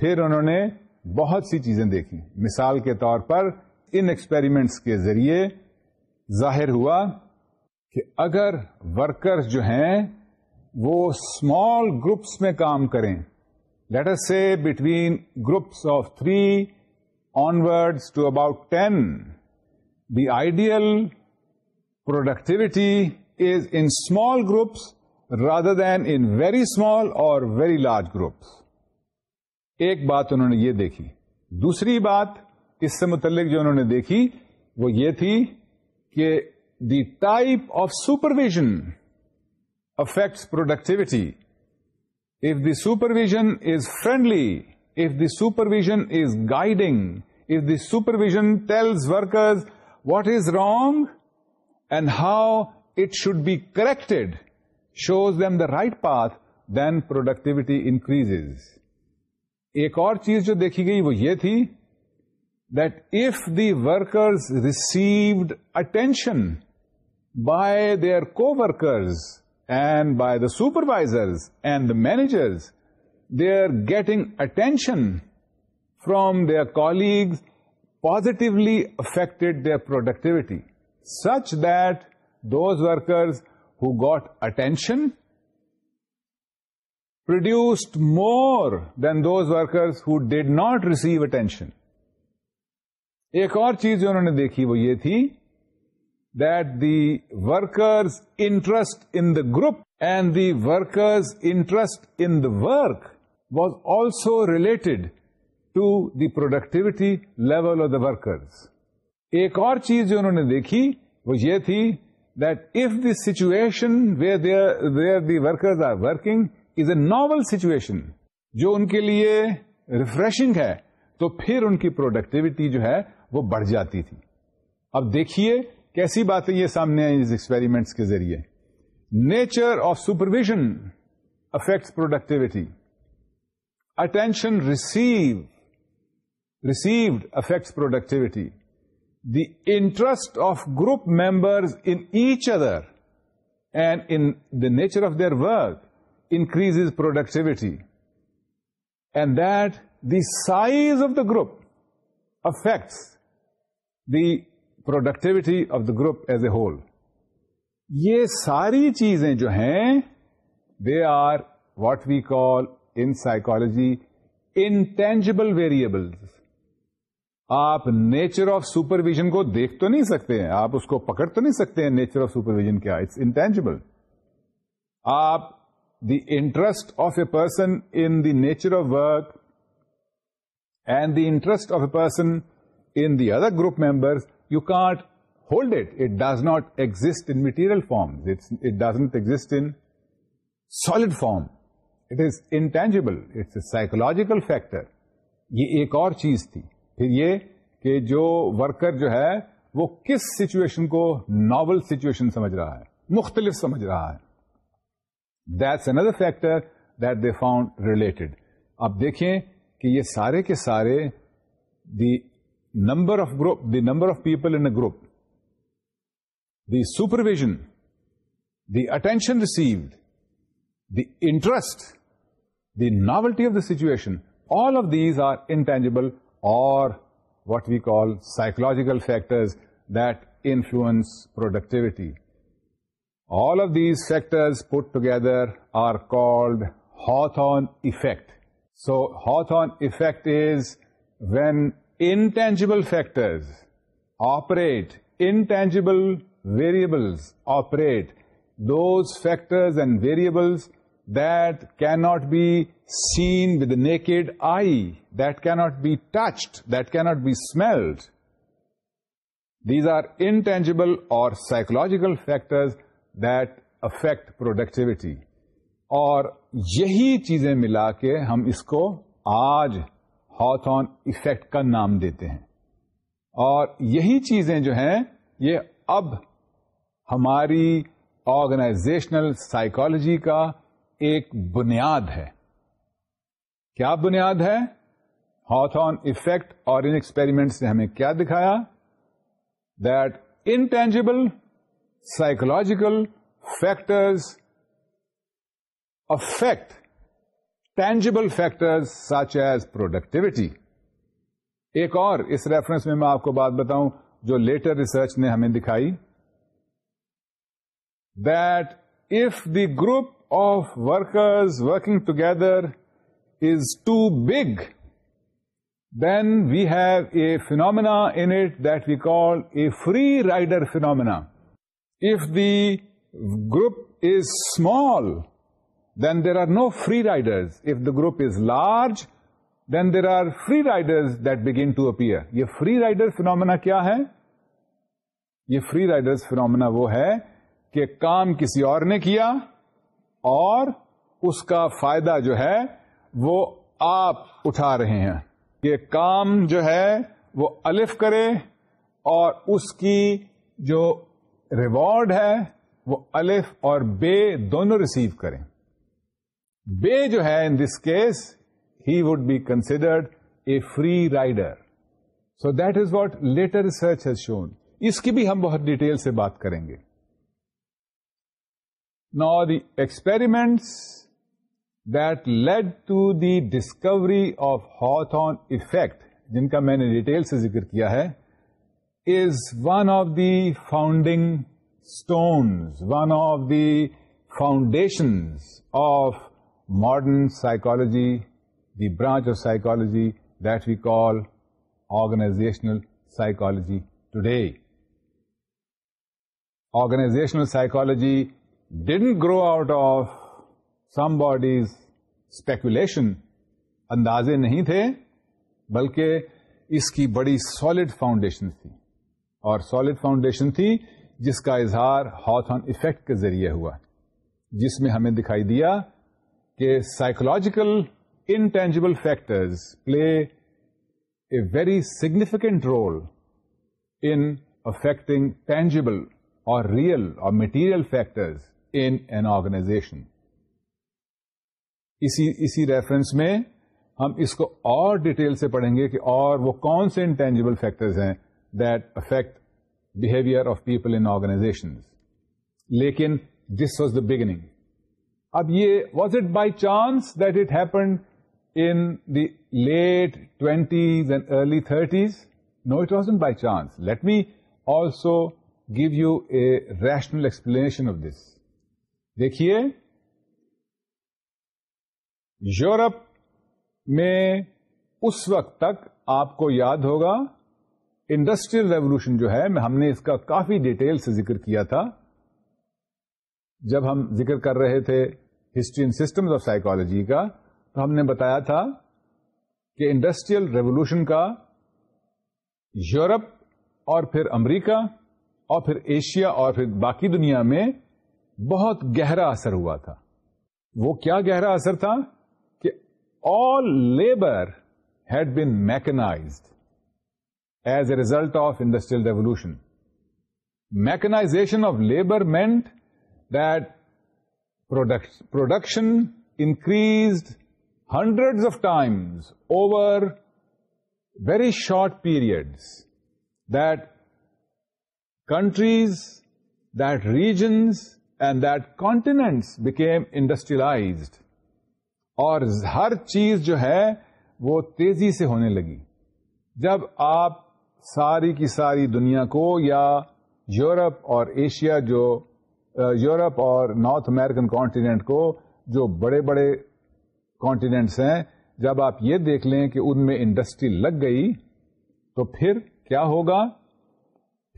پھر انہوں نے بہت سی چیزیں دیکھی مثال کے طور پر ان ایکسپیریمنٹس کے ذریعے ظاہر ہوا کہ اگر ورکر جو ہیں وہ اسمال گروپس میں کام کریں لیٹر سے between groups of three to to about ten the ideal is is small groups rather than in very small or very large groups ایک بات انہوں نے یہ دیکھی دوسری بات اس سے متعلق جو انہوں نے دیکھی وہ یہ تھی کہ the type of supervision affects productivity if the supervision is friendly if the supervision is guiding if the supervision tells workers what is wrong and how it should be correct shows them the right path then productivity increase ایک اور چیز جو دیکھی گئی وہ یہ تھی if the workers received attention by their coworkers and by the supervisor and the managers they are getting attention from their colleagues positively affected their productivity such that those workers that attention produced more than those workers that receive attention ایک اور چیز جو دیکھی وہ یہ تھی that the workers interest in the group and the workers interest in the work was also related to the productivity level of the workers ایک اور چیز جو انہوں نے دیکھی وہ یہ تھی if the situation where the working is a normal situation جو ان کے لیے ریفریشنگ ہے تو پھر ان کی پروڈکٹیوٹی جو ہے وہ بڑھ جاتی تھی اب دیکھیے کیسی باتیں یہ سامنے آئیں اس ایکسپیریمنٹس کے ذریعے nature of supervision affects productivity attention receive received affects productivity the interest of group members in each other and in the nature of their work increase productivity and that the size of the group affects the productivity of the group as a whole یہ ساری چیزیں جو ہیں they are what we call psychology intangible variable آپ nature of super کو دیکھ تو نہیں سکتے ہیں آپ اس کو پکڑ تو نہیں سکتے نیچر آف سپر ویژن کیا اٹس انٹینجیبل آپ the interest of a person and the nature of work and the interest of a person and the other group member you can't hold it it does not exist in material form it does not exist solid form it is intangible it's a psychological factor یہ ایک اور چیز تھی پھر یہ کہ جو worker جو ہے وہ کس سچویشن کو ناول سچویشن سمجھ رہا ہے مختلف سمجھ رہا ہے that's another factor that they found related اب دیکھیں کہ یہ سارے کے سارے the number of group the number of people in group the supervision the attention received the interest the novelty of the situation, all of these are intangible or what we call psychological factors that influence productivity. All of these factors put together are called Hawthorne effect. So Hawthorne effect is when intangible factors operate, intangible variables operate, those factors and variables that cannot be seen with naked eye that can not be touched that can not be smelled these are or or psychological factors that affect productivity اور یہی چیزیں ملا کے ہم اس کو آج آن effect کا نام دیتے ہیں اور یہی چیزیں جو ہیں یہ اب ہماری آرگنائزیشنل سائیکالوجی کا ایک بنیاد ہے کیا بنیاد ہے ہاتھون آن افیکٹ اور ان ایکسپیریمنٹ نے ہمیں کیا دکھایا that intangible psychological factors affect tangible factor such as productivity ایک اور اس ریفرنس میں میں آپ کو بات بتاؤں جو لیٹر ریسرچ نے ہمیں دکھائی that if the group of workers working together is too big then we have phenomena int دیکارڈ a free rider phenomena if the group is small then there are no free riders if the group is large then there are free riders دیگن to اپر یہ free rider phenomena کیا ہے یہ free riders phenomena وہ ہے کہ کام کسی اور نے کیا اور اس کا فائدہ جو ہے وہ آپ اٹھا رہے ہیں یہ کام جو ہے وہ الف کرے اور اس کی جو ریوارڈ ہے وہ الف اور بے دونوں ریسیو کریں بے جو ہے in this case he would be considered a free rider so that is what later research has shown اس کی بھی ہم بہت ڈیٹیل سے بات کریں گے Now the experiments that led to the discovery of Hawthorne effect جن کا میں نے ڈیٹیل سے ذکر کیا ہے is one of the founding stones one of the foundation of modern psychology the branch of psychology that we call organizational psychology today organizational psychology didn't grow out of some bodies speculation اندازے نہیں تھے بلکہ اس کی بڑی solid foundation تھی اور solid foundation تھی جس کا اظہار ہاتھ آن افیکٹ کے ذریعے ہوا جس میں ہمیں دکھائی دیا کہ psychological intangible factors play a very significant role in affecting tangible or real or material factors in an organization اسی اسی ریفرنس میں ہم اس کو اور ڈیٹیل سے پڑھیں گے کہ اور وہ کون سے انٹینجیبل فیکٹرز ہیں that affect behaviour of people in organization لیکن دس واز دا بگننگ اب یہ was it by chance that it happen late twenties and early thirties no it was by chance let me also give you a rational explanation of this. دیکھیے Europe میں اس وقت تک آپ کو یاد ہوگا انڈسٹریل ریولوشن جو ہے میں ہم نے اس کا کافی ڈیٹیل سے ذکر کیا تھا جب ہم ذکر کر رہے تھے history and systems of psychology کا تو ہم نے بتایا تھا کہ انڈسٹریل ریولوشن کا یورپ اور پھر امریکہ اور پھر ایشیا اور پھر باقی دنیا میں بہت گہرا اثر ہوا تھا وہ کیا گہرا اثر تھا کہ all labour had been mechanised as a result of industrial revolution mechanisation of labour meant that production increased hundred of times over very short period that countries regions continents became industrialised اور ہر چیز جو ہے وہ تیزی سے ہونے لگی جب آپ ساری کی ساری دنیا کو یا یورپ اور ایشیا جو یورپ اور نارتھ امیرکن کانٹینٹ کو جو بڑے بڑے کانٹینٹس ہیں جب آپ یہ دیکھ لیں کہ ان میں انڈسٹری لگ گئی تو پھر کیا ہوگا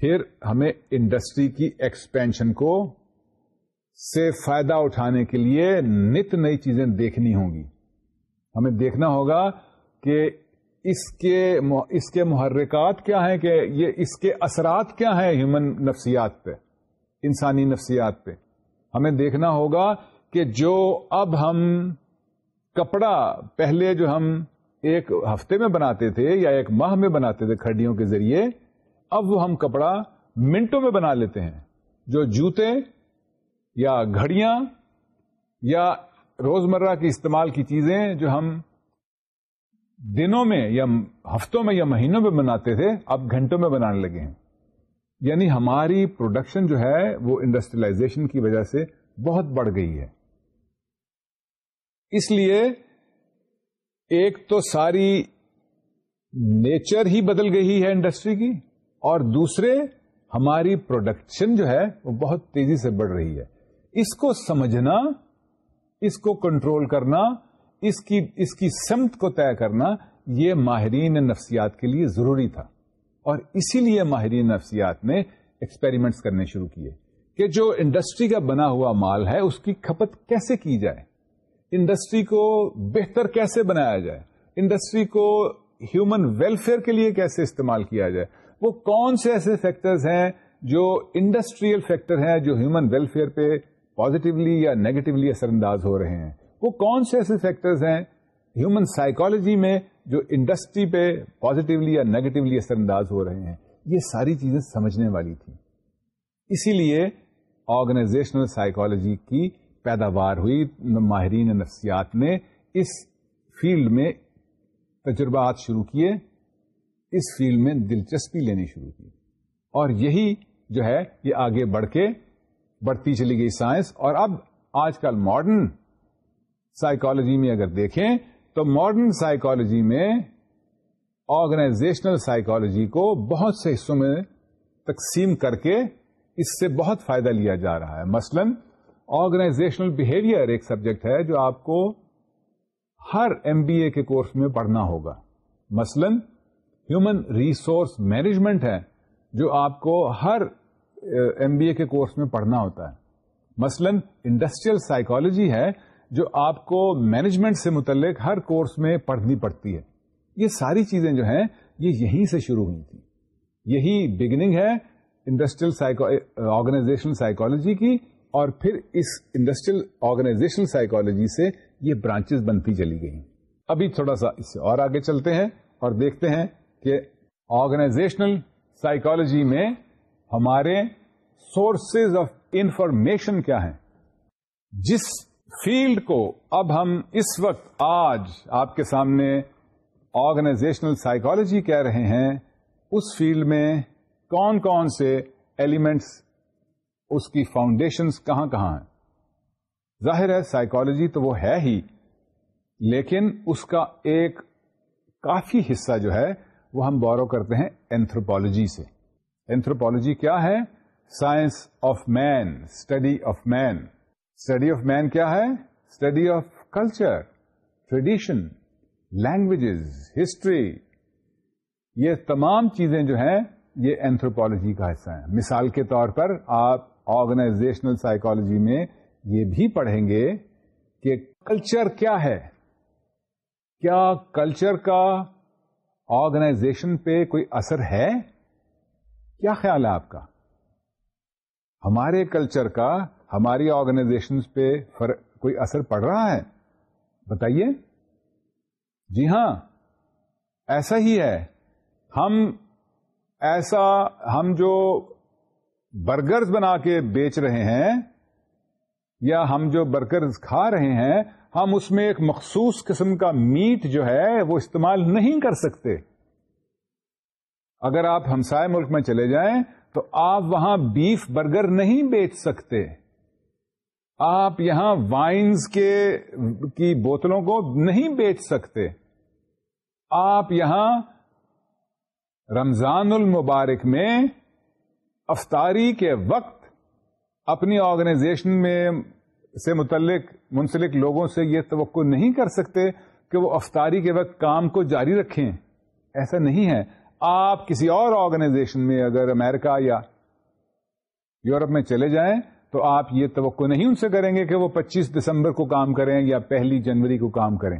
پھر ہمیں انڈسٹری کی ایکسپینشن کو سے فائدہ اٹھانے کے لیے نت نئی چیزیں دیکھنی ہوں گی ہمیں دیکھنا ہوگا کہ اس کے اس کے محرکات کیا ہیں کہ یہ اس کے اثرات کیا ہیں ہیومن نفسیات پہ انسانی نفسیات پہ ہمیں دیکھنا ہوگا کہ جو اب ہم کپڑا پہلے جو ہم ایک ہفتے میں بناتے تھے یا ایک ماہ میں بناتے تھے کھڑیوں کے ذریعے اب وہ ہم کپڑا منٹوں میں بنا لیتے ہیں جو جوتے یا گھڑیاں یا روزمرہ کی استعمال کی چیزیں جو ہم دنوں میں یا ہفتوں میں یا مہینوں میں بناتے تھے اب گھنٹوں میں بنانے لگے ہیں یعنی ہماری پروڈکشن جو ہے وہ انڈسٹریلائزیشن کی وجہ سے بہت بڑھ گئی ہے اس لیے ایک تو ساری نیچر ہی بدل گئی ہے انڈسٹری کی اور دوسرے ہماری پروڈکشن جو ہے وہ بہت تیزی سے بڑھ رہی ہے اس کو سمجھنا اس کو کنٹرول کرنا اس کی اس کی سمت کو طے کرنا یہ ماہرین نفسیات کے لیے ضروری تھا اور اسی لیے ماہرین نفسیات نے ایکسپیریمنٹس کرنے شروع کیے کہ جو انڈسٹری کا بنا ہوا مال ہے اس کی کھپت کیسے کی جائے انڈسٹری کو بہتر کیسے بنایا جائے انڈسٹری کو ہیومن ویلفیئر کے لیے کیسے استعمال کیا جائے وہ کون سے ایسے فیکٹرز ہیں جو انڈسٹریل فیکٹر ہیں جو ہیومن ویلفیئر پہ پازیٹیولی یا نیگیٹولی اثر انداز ہو رہے ہیں وہ کون سے ایسے فیکٹرز ہیں ہیومن سائیکولوجی میں جو انڈسٹری پہ پازیٹیولی یا نیگیٹولی اثر انداز ہو رہے ہیں یہ ساری چیزیں سمجھنے والی تھیں اسی لیے آرگنائزیشنل سائیکولوجی کی پیداوار ہوئی ماہرین نفسیات نے اس فیلڈ میں تجربات شروع کیے اس فیلڈ میں دلچسپی لینی شروع کی اور یہی جو ہے یہ آگے بڑھ کے بڑھتی چلی گئی سائنس اور اب آج کل ماڈرن سائیکالوجی میں اگر دیکھیں تو ماڈرن سائیکولوجی میں آرگنائزیشنل سائیکولوجی کو بہت سے حصوں میں تقسیم کر کے اس سے بہت فائدہ لیا جا رہا ہے مثلا آرگنائزیشنل بہیویئر ایک سبجیکٹ ہے جو آپ کو ہر ایم بی اے کے کورس میں پڑھنا ہوگا مثلا ہیومن ریسورس مینجمنٹ ہے جو آپ کو ہر ایم بی اے کے کورس میں پڑھنا ہوتا ہے مثلا انڈسٹریل سائیکالوجی ہے جو آپ کو مینجمنٹ سے متعلق ہر کورس میں پڑھنی پڑتی ہے یہ ساری چیزیں جو ہیں یہ یہیں سے شروع ہوئی تھی یہی بگننگ ہے انڈسٹریل آرگنائزیشن سائیکالوجی کی اور پھر اس انڈسٹریل آرگنائزیشنل سائیکالوجی سے یہ برانچز بنتی چلی گئی ابھی تھوڑا سا اس سے اور آگے چلتے ہیں اور دیکھتے ہیں کہ آرگنائزیشنل سائیکالوجی میں ہمارے سورسز آف انفارمیشن کیا ہیں جس فیلڈ کو اب ہم اس وقت آج آپ کے سامنے آرگنائزیشنل سائیکولوجی کہہ رہے ہیں اس فیلڈ میں کون کون سے ایلیمنٹس اس کی فاؤنڈیشنز کہاں کہاں ہیں ظاہر ہے سائیکولوجی تو وہ ہے ہی لیکن اس کا ایک کافی حصہ جو ہے وہ ہم بورو کرتے ہیں اینتروپالوجی سے اینتھروپالوجی کیا ہے science of man study of man study of man کیا ہے study of culture tradition languages history یہ تمام چیزیں جو ہیں یہ اینتھروپالوجی کا حصہ ہیں مثال کے طور پر آپ آرگنائزیشنل سائیکولوجی میں یہ بھی پڑھیں گے کہ کلچر کیا ہے کیا کلچر کا آرگنائزیشن پہ کوئی اثر ہے کیا خیال ہے آپ کا ہمارے کلچر کا ہماری آرگنائزیشن پہ فر... کوئی اثر پڑ رہا ہے بتائیے جی ہاں ایسا ہی ہے ہم ایسا ہم جو برگرز بنا کے بیچ رہے ہیں یا ہم جو برگرز کھا رہے ہیں ہم اس میں ایک مخصوص قسم کا میٹ جو ہے وہ استعمال نہیں کر سکتے اگر آپ ہمسائے ملک میں چلے جائیں تو آپ وہاں بیف برگر نہیں بیچ سکتے آپ یہاں وائنز کے کی بوتلوں کو نہیں بیچ سکتے آپ یہاں رمضان المبارک میں افطاری کے وقت اپنی آرگنائزیشن میں سے متعلق منسلک لوگوں سے یہ توقع نہیں کر سکتے کہ وہ افطاری کے وقت کام کو جاری رکھیں ایسا نہیں ہے آپ کسی اور آرگنائزیشن میں اگر امیرکا یا یورپ میں چلے جائیں تو آپ یہ توقع نہیں ان سے کریں گے کہ وہ پچیس دسمبر کو کام کریں یا پہلی جنوری کو کام کریں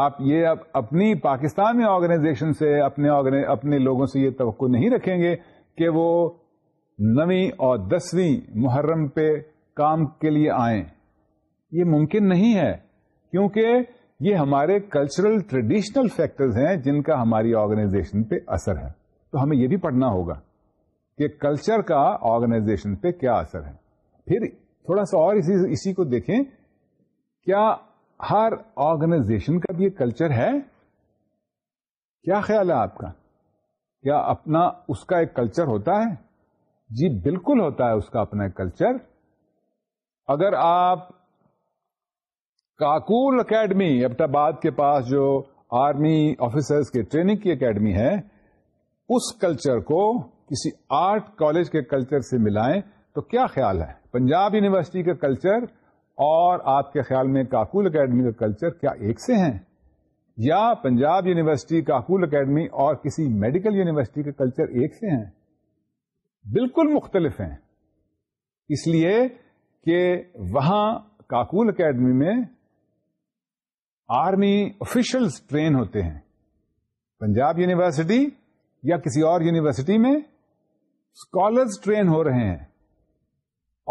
آپ یہ اپنی پاکستان میں آرگنائزیشن سے اپنے اپنے لوگوں سے یہ توقع نہیں رکھیں گے کہ وہ نویں اور دسویں محرم پہ کام کے لیے آئیں یہ ممکن نہیں ہے کیونکہ یہ ہمارے کلچرل ٹریڈیشنل فیکٹرز ہیں جن کا ہماری آرگنائزیشن پہ اثر ہے تو ہمیں یہ بھی پڑھنا ہوگا کہ کلچر کا آرگنائزیشن پہ کیا اثر ہے پھر تھوڑا سا اور اسی اسی کو دیکھیں کیا ہر آرگنائزیشن کا بھی کلچر ہے کیا خیال ہے آپ کا کیا اپنا اس کا ایک کلچر ہوتا ہے جی بالکل ہوتا ہے اس کا اپنا کلچر اگر آپ کاکول اکیڈمی آباد کے پاس جو آرمی آفیسر کے ٹریننگ کی اکیڈمی ہے اس کلچر کو کسی آرٹ کالج کے کلچر سے ملائیں تو کیا خیال ہے پنجاب یونیورسٹی کا کلچر اور آپ کے خیال میں کاکول اکیڈمی کا کلچر کیا ایک سے ہیں یا پنجاب یونیورسٹی کاکول اکیڈمی اور کسی میڈیکل یونیورسٹی کا کلچر ایک سے ہیں بالکل مختلف ہیں اس لیے کہ وہاں کاکول اکیڈمی میں آرمی آفیشل ٹرین ہوتے ہیں پنجاب یونیورسٹی یا کسی اور یونیورسٹی میں اسکالرس ٹرین ہو رہے ہیں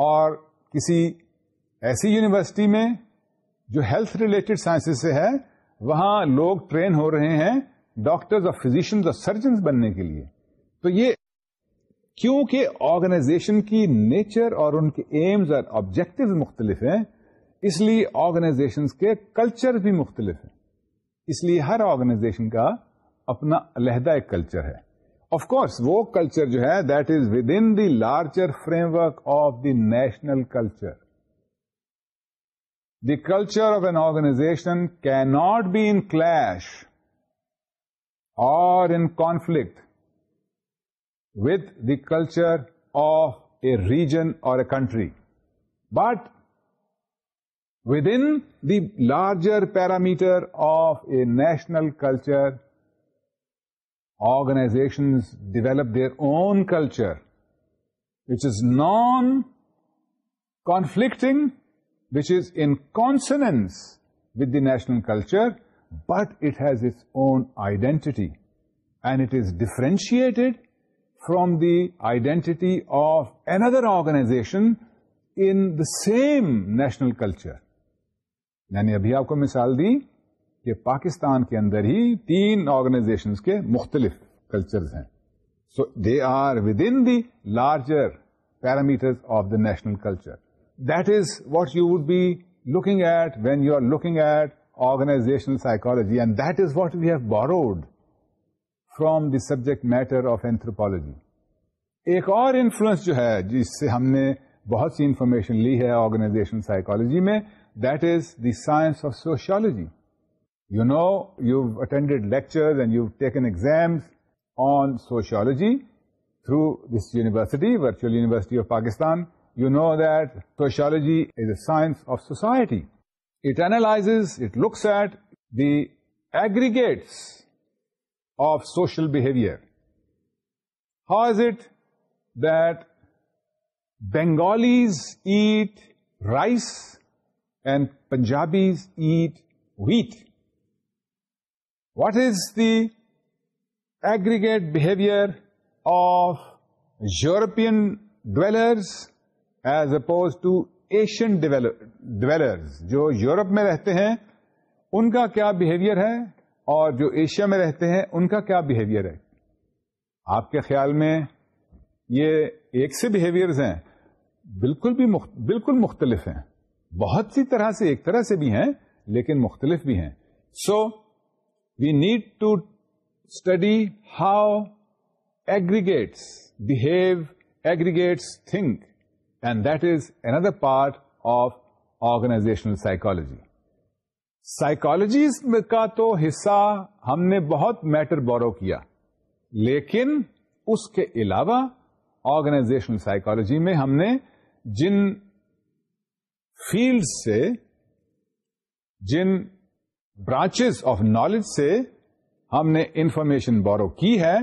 اور کسی ایسی یونیورسٹی میں جو ہیلتھ ریلیٹڈ سائنس سے ہے وہاں لوگ ٹرین ہو رہے ہیں ڈاکٹرز اور فزیشنز اور سرجنز بننے کے لیے تو یہ کیونکہ آرگنائزیشن کی نیچر اور ان کے ایمز اور آبجیکٹو مختلف ہیں اس لیے آرگنائزیشن کے کلچر بھی مختلف ہیں اس لیے ہر آرگنائزیشن کا اپنا علیحدہ ایک کلچر ہے آف کورس وہ کلچر جو ہے that is within the larger framework of the national culture the culture of an organization cannot be in clash اور in conflict with the culture of a region اور a country but within the larger parameter of a national culture, organizations develop their own culture, which is non-conflicting, which is in consonance with the national culture, but it has its own identity, and it is differentiated from the identity of another organization in the same national culture. میں نے ابھی آپ کو مثال دی کہ پاکستان کے اندر ہی تین organization کے مختلف کلچر ہیں so they are within the larger parameter of the national culture that is what you would be looking at when you are looking at organisational psychology and that is what we have borrowed from the subject matter of anthropology ایک اور influence جو ہے جس سے ہم نے بہت سی information لی ہے آرگنائزیشن سائیکالوجی میں That is the science of sociology. You know, you've attended lectures and you've taken exams on sociology through this university, Virtual University of Pakistan. You know that sociology is a science of society. It analyzes, it looks at the aggregates of social behavior. How is it that Bengalis eat rice and Punjabis eat wheat what is the aggregate behaviour of European dwellers as urban dwellers جو Europe میں رہتے ہیں ان کا کیا behaviour ہے اور جو Asia میں رہتے ہیں ان کا کیا بہیویئر ہے آپ کے خیال میں یہ ایک سے بہیویئرز ہیں بالکل بھی مخت... بالکل مختلف ہیں بہت سی طرح سے ایک طرح سے بھی ہیں لیکن مختلف بھی ہیں so we need to study how aggregates behave aggregates think and that is another part of organisational psychology psychology کا تو حصہ ہم نے بہت میٹر بورو کیا لیکن اس کے علاوہ آرگنائزیشنل سائیکالوجی میں ہم نے جن فیلڈ سے جن برانچ آف نالج سے ہم نے انفارمیشن بورو کی ہے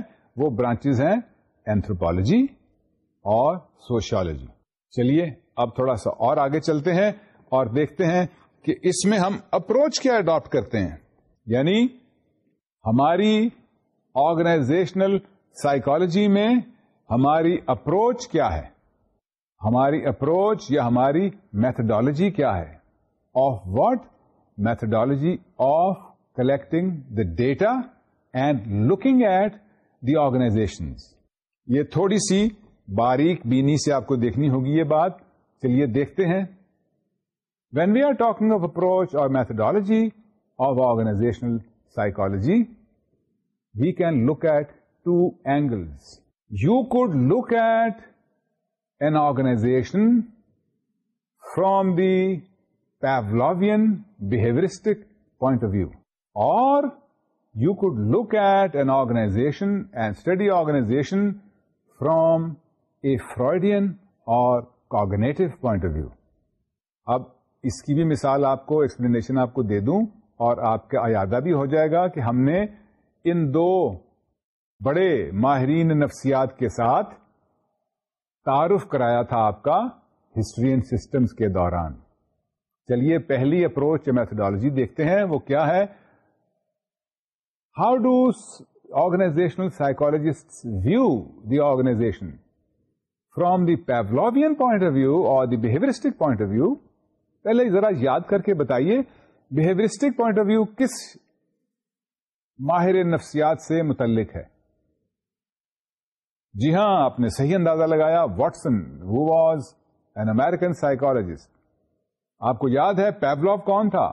وہ برانچ ہیں اینتروپالوجی اور سوشالوجی چلیے اب تھوڑا سا اور آگے چلتے ہیں اور دیکھتے ہیں کہ اس میں ہم اپروچ کیا اڈاپٹ کرتے ہیں یعنی ہماری آرگنائزیشنل سائیکالوجی میں ہماری اپروچ کیا ہے ہماری اپروچ یا ہماری میتھڈالوجی کیا ہے of what methodology of collecting the data and looking at the organisation یہ تھوڑی سی باریک بینی سے آپ کو دیکھنی ہوگی یہ بات چلیے دیکھتے ہیں when we are talking of approach or methodology of organisational psychology we can look at two angles you could look at an organisation from the Pavlovian behaviouristic point of view or you could look at an organisation and study organisation from a Freudian or cognitive point of view اب اس کی بھی مثال آپ کو explanation آپ کو دے دوں اور آپ کا ارادہ بھی ہو جائے گا کہ ہم نے ان دو بڑے ماہرین نفسیات کے ساتھ تعارف کرایا تھا آپ کا ہسٹری اینڈ سسٹمس کے دوران چلیے پہلی اپروچ میتھڈالوجی دیکھتے ہیں وہ کیا ہے how do organisational psychologist view the organisation from the Pavlovian point of view or the behaviouristic point of view پہلے ذرا یاد کر کے بتائیے بہیورسٹک پوائنٹ آف ویو کس ماہر نفسیات سے متعلق ہے جی ہاں آپ نے صحیح اندازہ لگایا Watson was an American psychologist آپ کو یاد ہے پیولاو کون تھا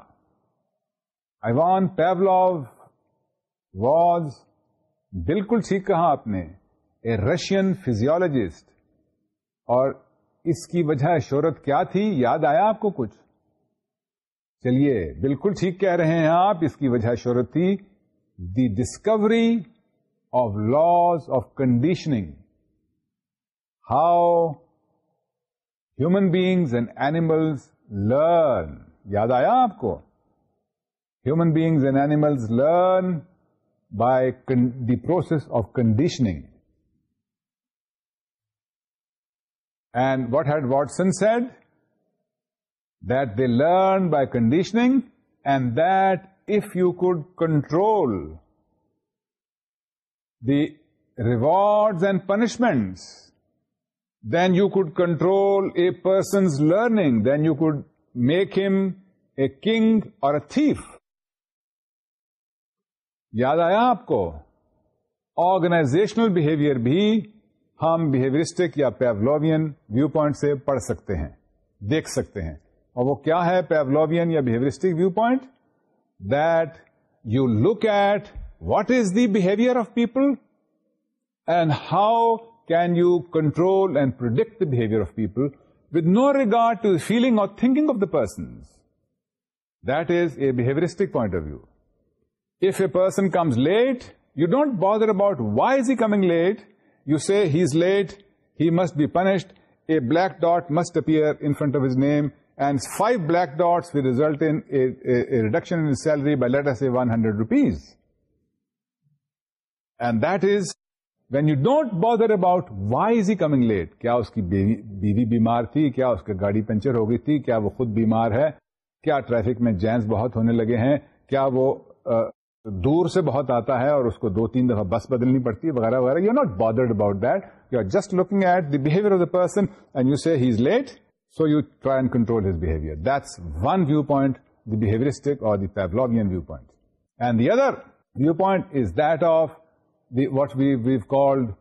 ایوان وان واز بالکل ٹھیک کہا آپ نے اے رشین فیزیولوجسٹ اور اس کی وجہ شہرت کیا تھی یاد آیا آپ کو کچھ چلیے بالکل ٹھیک کہہ رہے ہیں آپ اس کی وجہ شہرت تھی the discovery of لاسف conditioning how human beings and animal learn یاد آیا آپ کو human beings and animals learn by the process of conditioning and what had Watson said they learn by conditioning and that if you could control the rewards and punishments then you could control a person's learning, then you could make him a king اور a thief یاد آیا آپ کو organisational behaviour بھی ہم behaviouristic یا Pavlovian view point سے پڑھ سکتے ہیں دیکھ سکتے ہیں اور وہ کیا ہے پیولوین یا behaviouristic view point that you look at What is the behavior of people? And how can you control and predict the behavior of people with no regard to the feeling or thinking of the persons? That is a behavioristic point of view. If a person comes late, you don't bother about why is he coming late. You say he's late, he must be punished, a black dot must appear in front of his name, and 5 black dots will result in a reduction in his salary by, let us say, 100 rupees. And that is when you don't bother about why is coming late کیا اس کی بیوی بیمار تھی کیا اس کی گاڑی پنچر ہو گئی تھی کیا وہ خود بیمار ہے کیا ٹریفک میں جینس بہت ہونے لگے ہیں کیا وہ دور سے بہت آتا ہے اور اس کو دو تین دفعہ بس بدلنی پڑتی ہے وغیرہ وغیرہ you not bothered about that you are just looking at the behaviour of the person and you see is late so you try and control his behaviour that's one view point the behaviouristic or the Pavlovian view point and the other view point is that of what we've called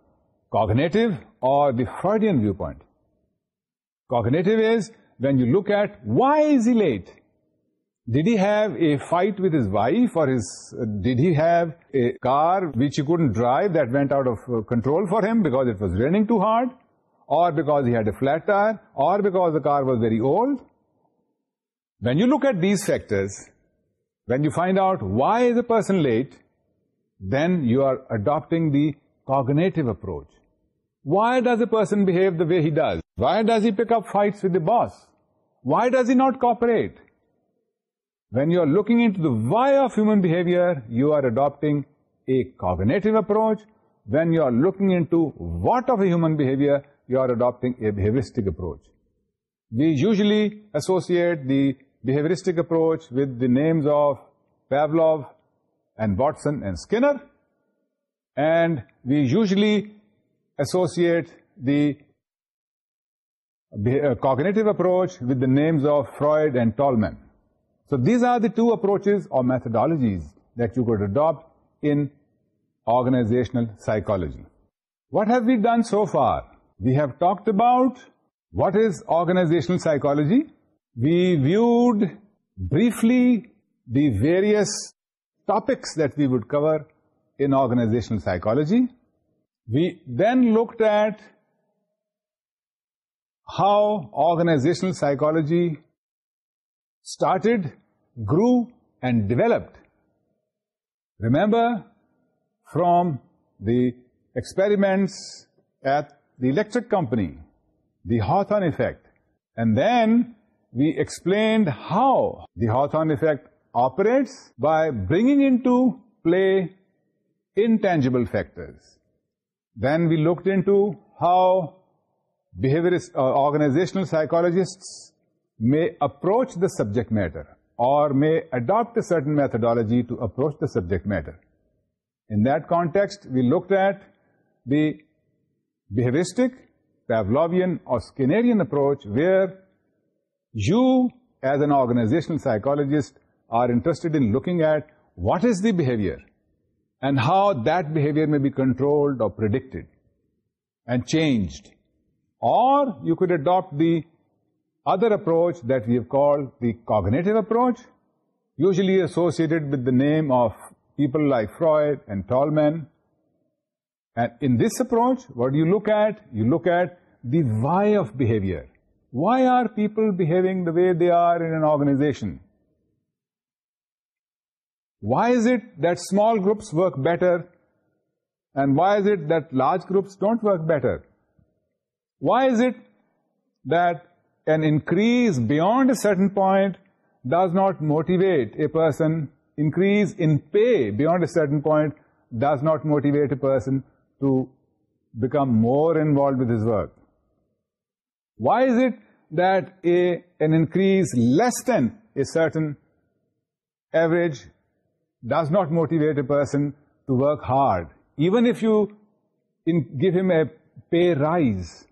cognitive or the Freudian viewpoint. Cognitive is when you look at why is he late? Did he have a fight with his wife, or did he have a car which he couldn't drive that went out of uh, control for him because it was raining too hard, or because he had a flat tire, or because the car was very old? When you look at these factors, when you find out why is a person late, then you are adopting the cognitive approach. Why does a person behave the way he does? Why does he pick up fights with the boss? Why does he not cooperate? When you are looking into the why of human behavior, you are adopting a cognitive approach. When you are looking into what of a human behavior, you are adopting a behavioristic approach. We usually associate the behavioristic approach with the names of Pavlov, and Watson and Skinner, and we usually associate the uh, cognitive approach with the names of Freud and Tolman. So these are the two approaches or methodologies that you could adopt in organizational psychology. What have we done so far? We have talked about what is organizational psychology. We viewed briefly the various topics that we would cover in organizational psychology. We then looked at how organizational psychology started, grew, and developed. Remember, from the experiments at the electric company, the Hawthorne effect. And then we explained how the Hawthorne effect operates by bringing into play intangible factors. Then we looked into how behaviorist or uh, organizational psychologists may approach the subject matter or may adopt a certain methodology to approach the subject matter. In that context, we looked at the behavioristic, Pavlovian or Skinnerian approach where you as an organizational psychologist are interested in looking at what is the behavior and how that behavior may be controlled or predicted and changed. Or you could adopt the other approach that we have called the cognitive approach, usually associated with the name of people like Freud and Tolman. And in this approach, what do you look at? You look at the why of behavior. Why are people behaving the way they are in an organization? Why is it that small groups work better and why is it that large groups don't work better? Why is it that an increase beyond a certain point does not motivate a person, increase in pay beyond a certain point does not motivate a person to become more involved with his work? Why is it that an increase less than a certain average does not motivate a person to work hard. Even if you give him a pay rise,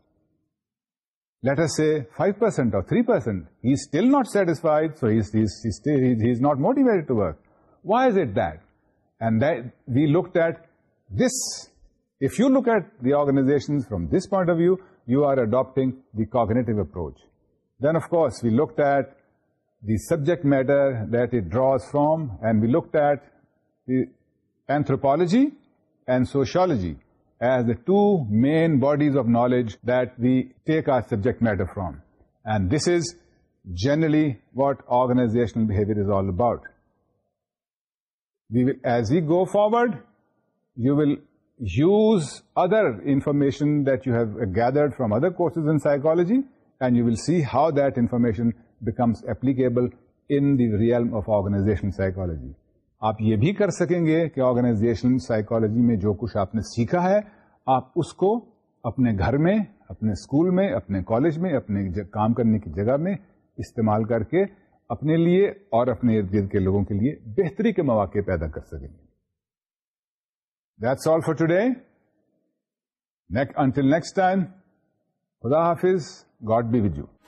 let us say 5% or 3%, he is still not satisfied, so he is not motivated to work. Why is it that? And that we looked at this. If you look at the organizations from this point of view, you are adopting the cognitive approach. Then, of course, we looked at the subject matter that it draws from, and we looked at the anthropology and sociology as the two main bodies of knowledge that we take our subject matter from. And this is generally what organizational behavior is all about. We will, as we go forward, you will use other information that you have gathered from other courses in psychology, and you will see how that information becomes applicable in the realm of organization psychology. آپ یہ بھی کر سکیں گے کہ organization psychology میں جو کچھ آپ نے سیکھا ہے آپ اس کو اپنے گھر میں اپنے اسکول میں اپنے کالج میں اپنے کام کرنے کی جگہ میں استعمال کر کے اپنے لیے اور اپنے ارد گرد کے لوگوں کے لیے بہتری کے مواقع پیدا کر سکیں گے that's all for today until next time خدا حافظ گاڈ بی یو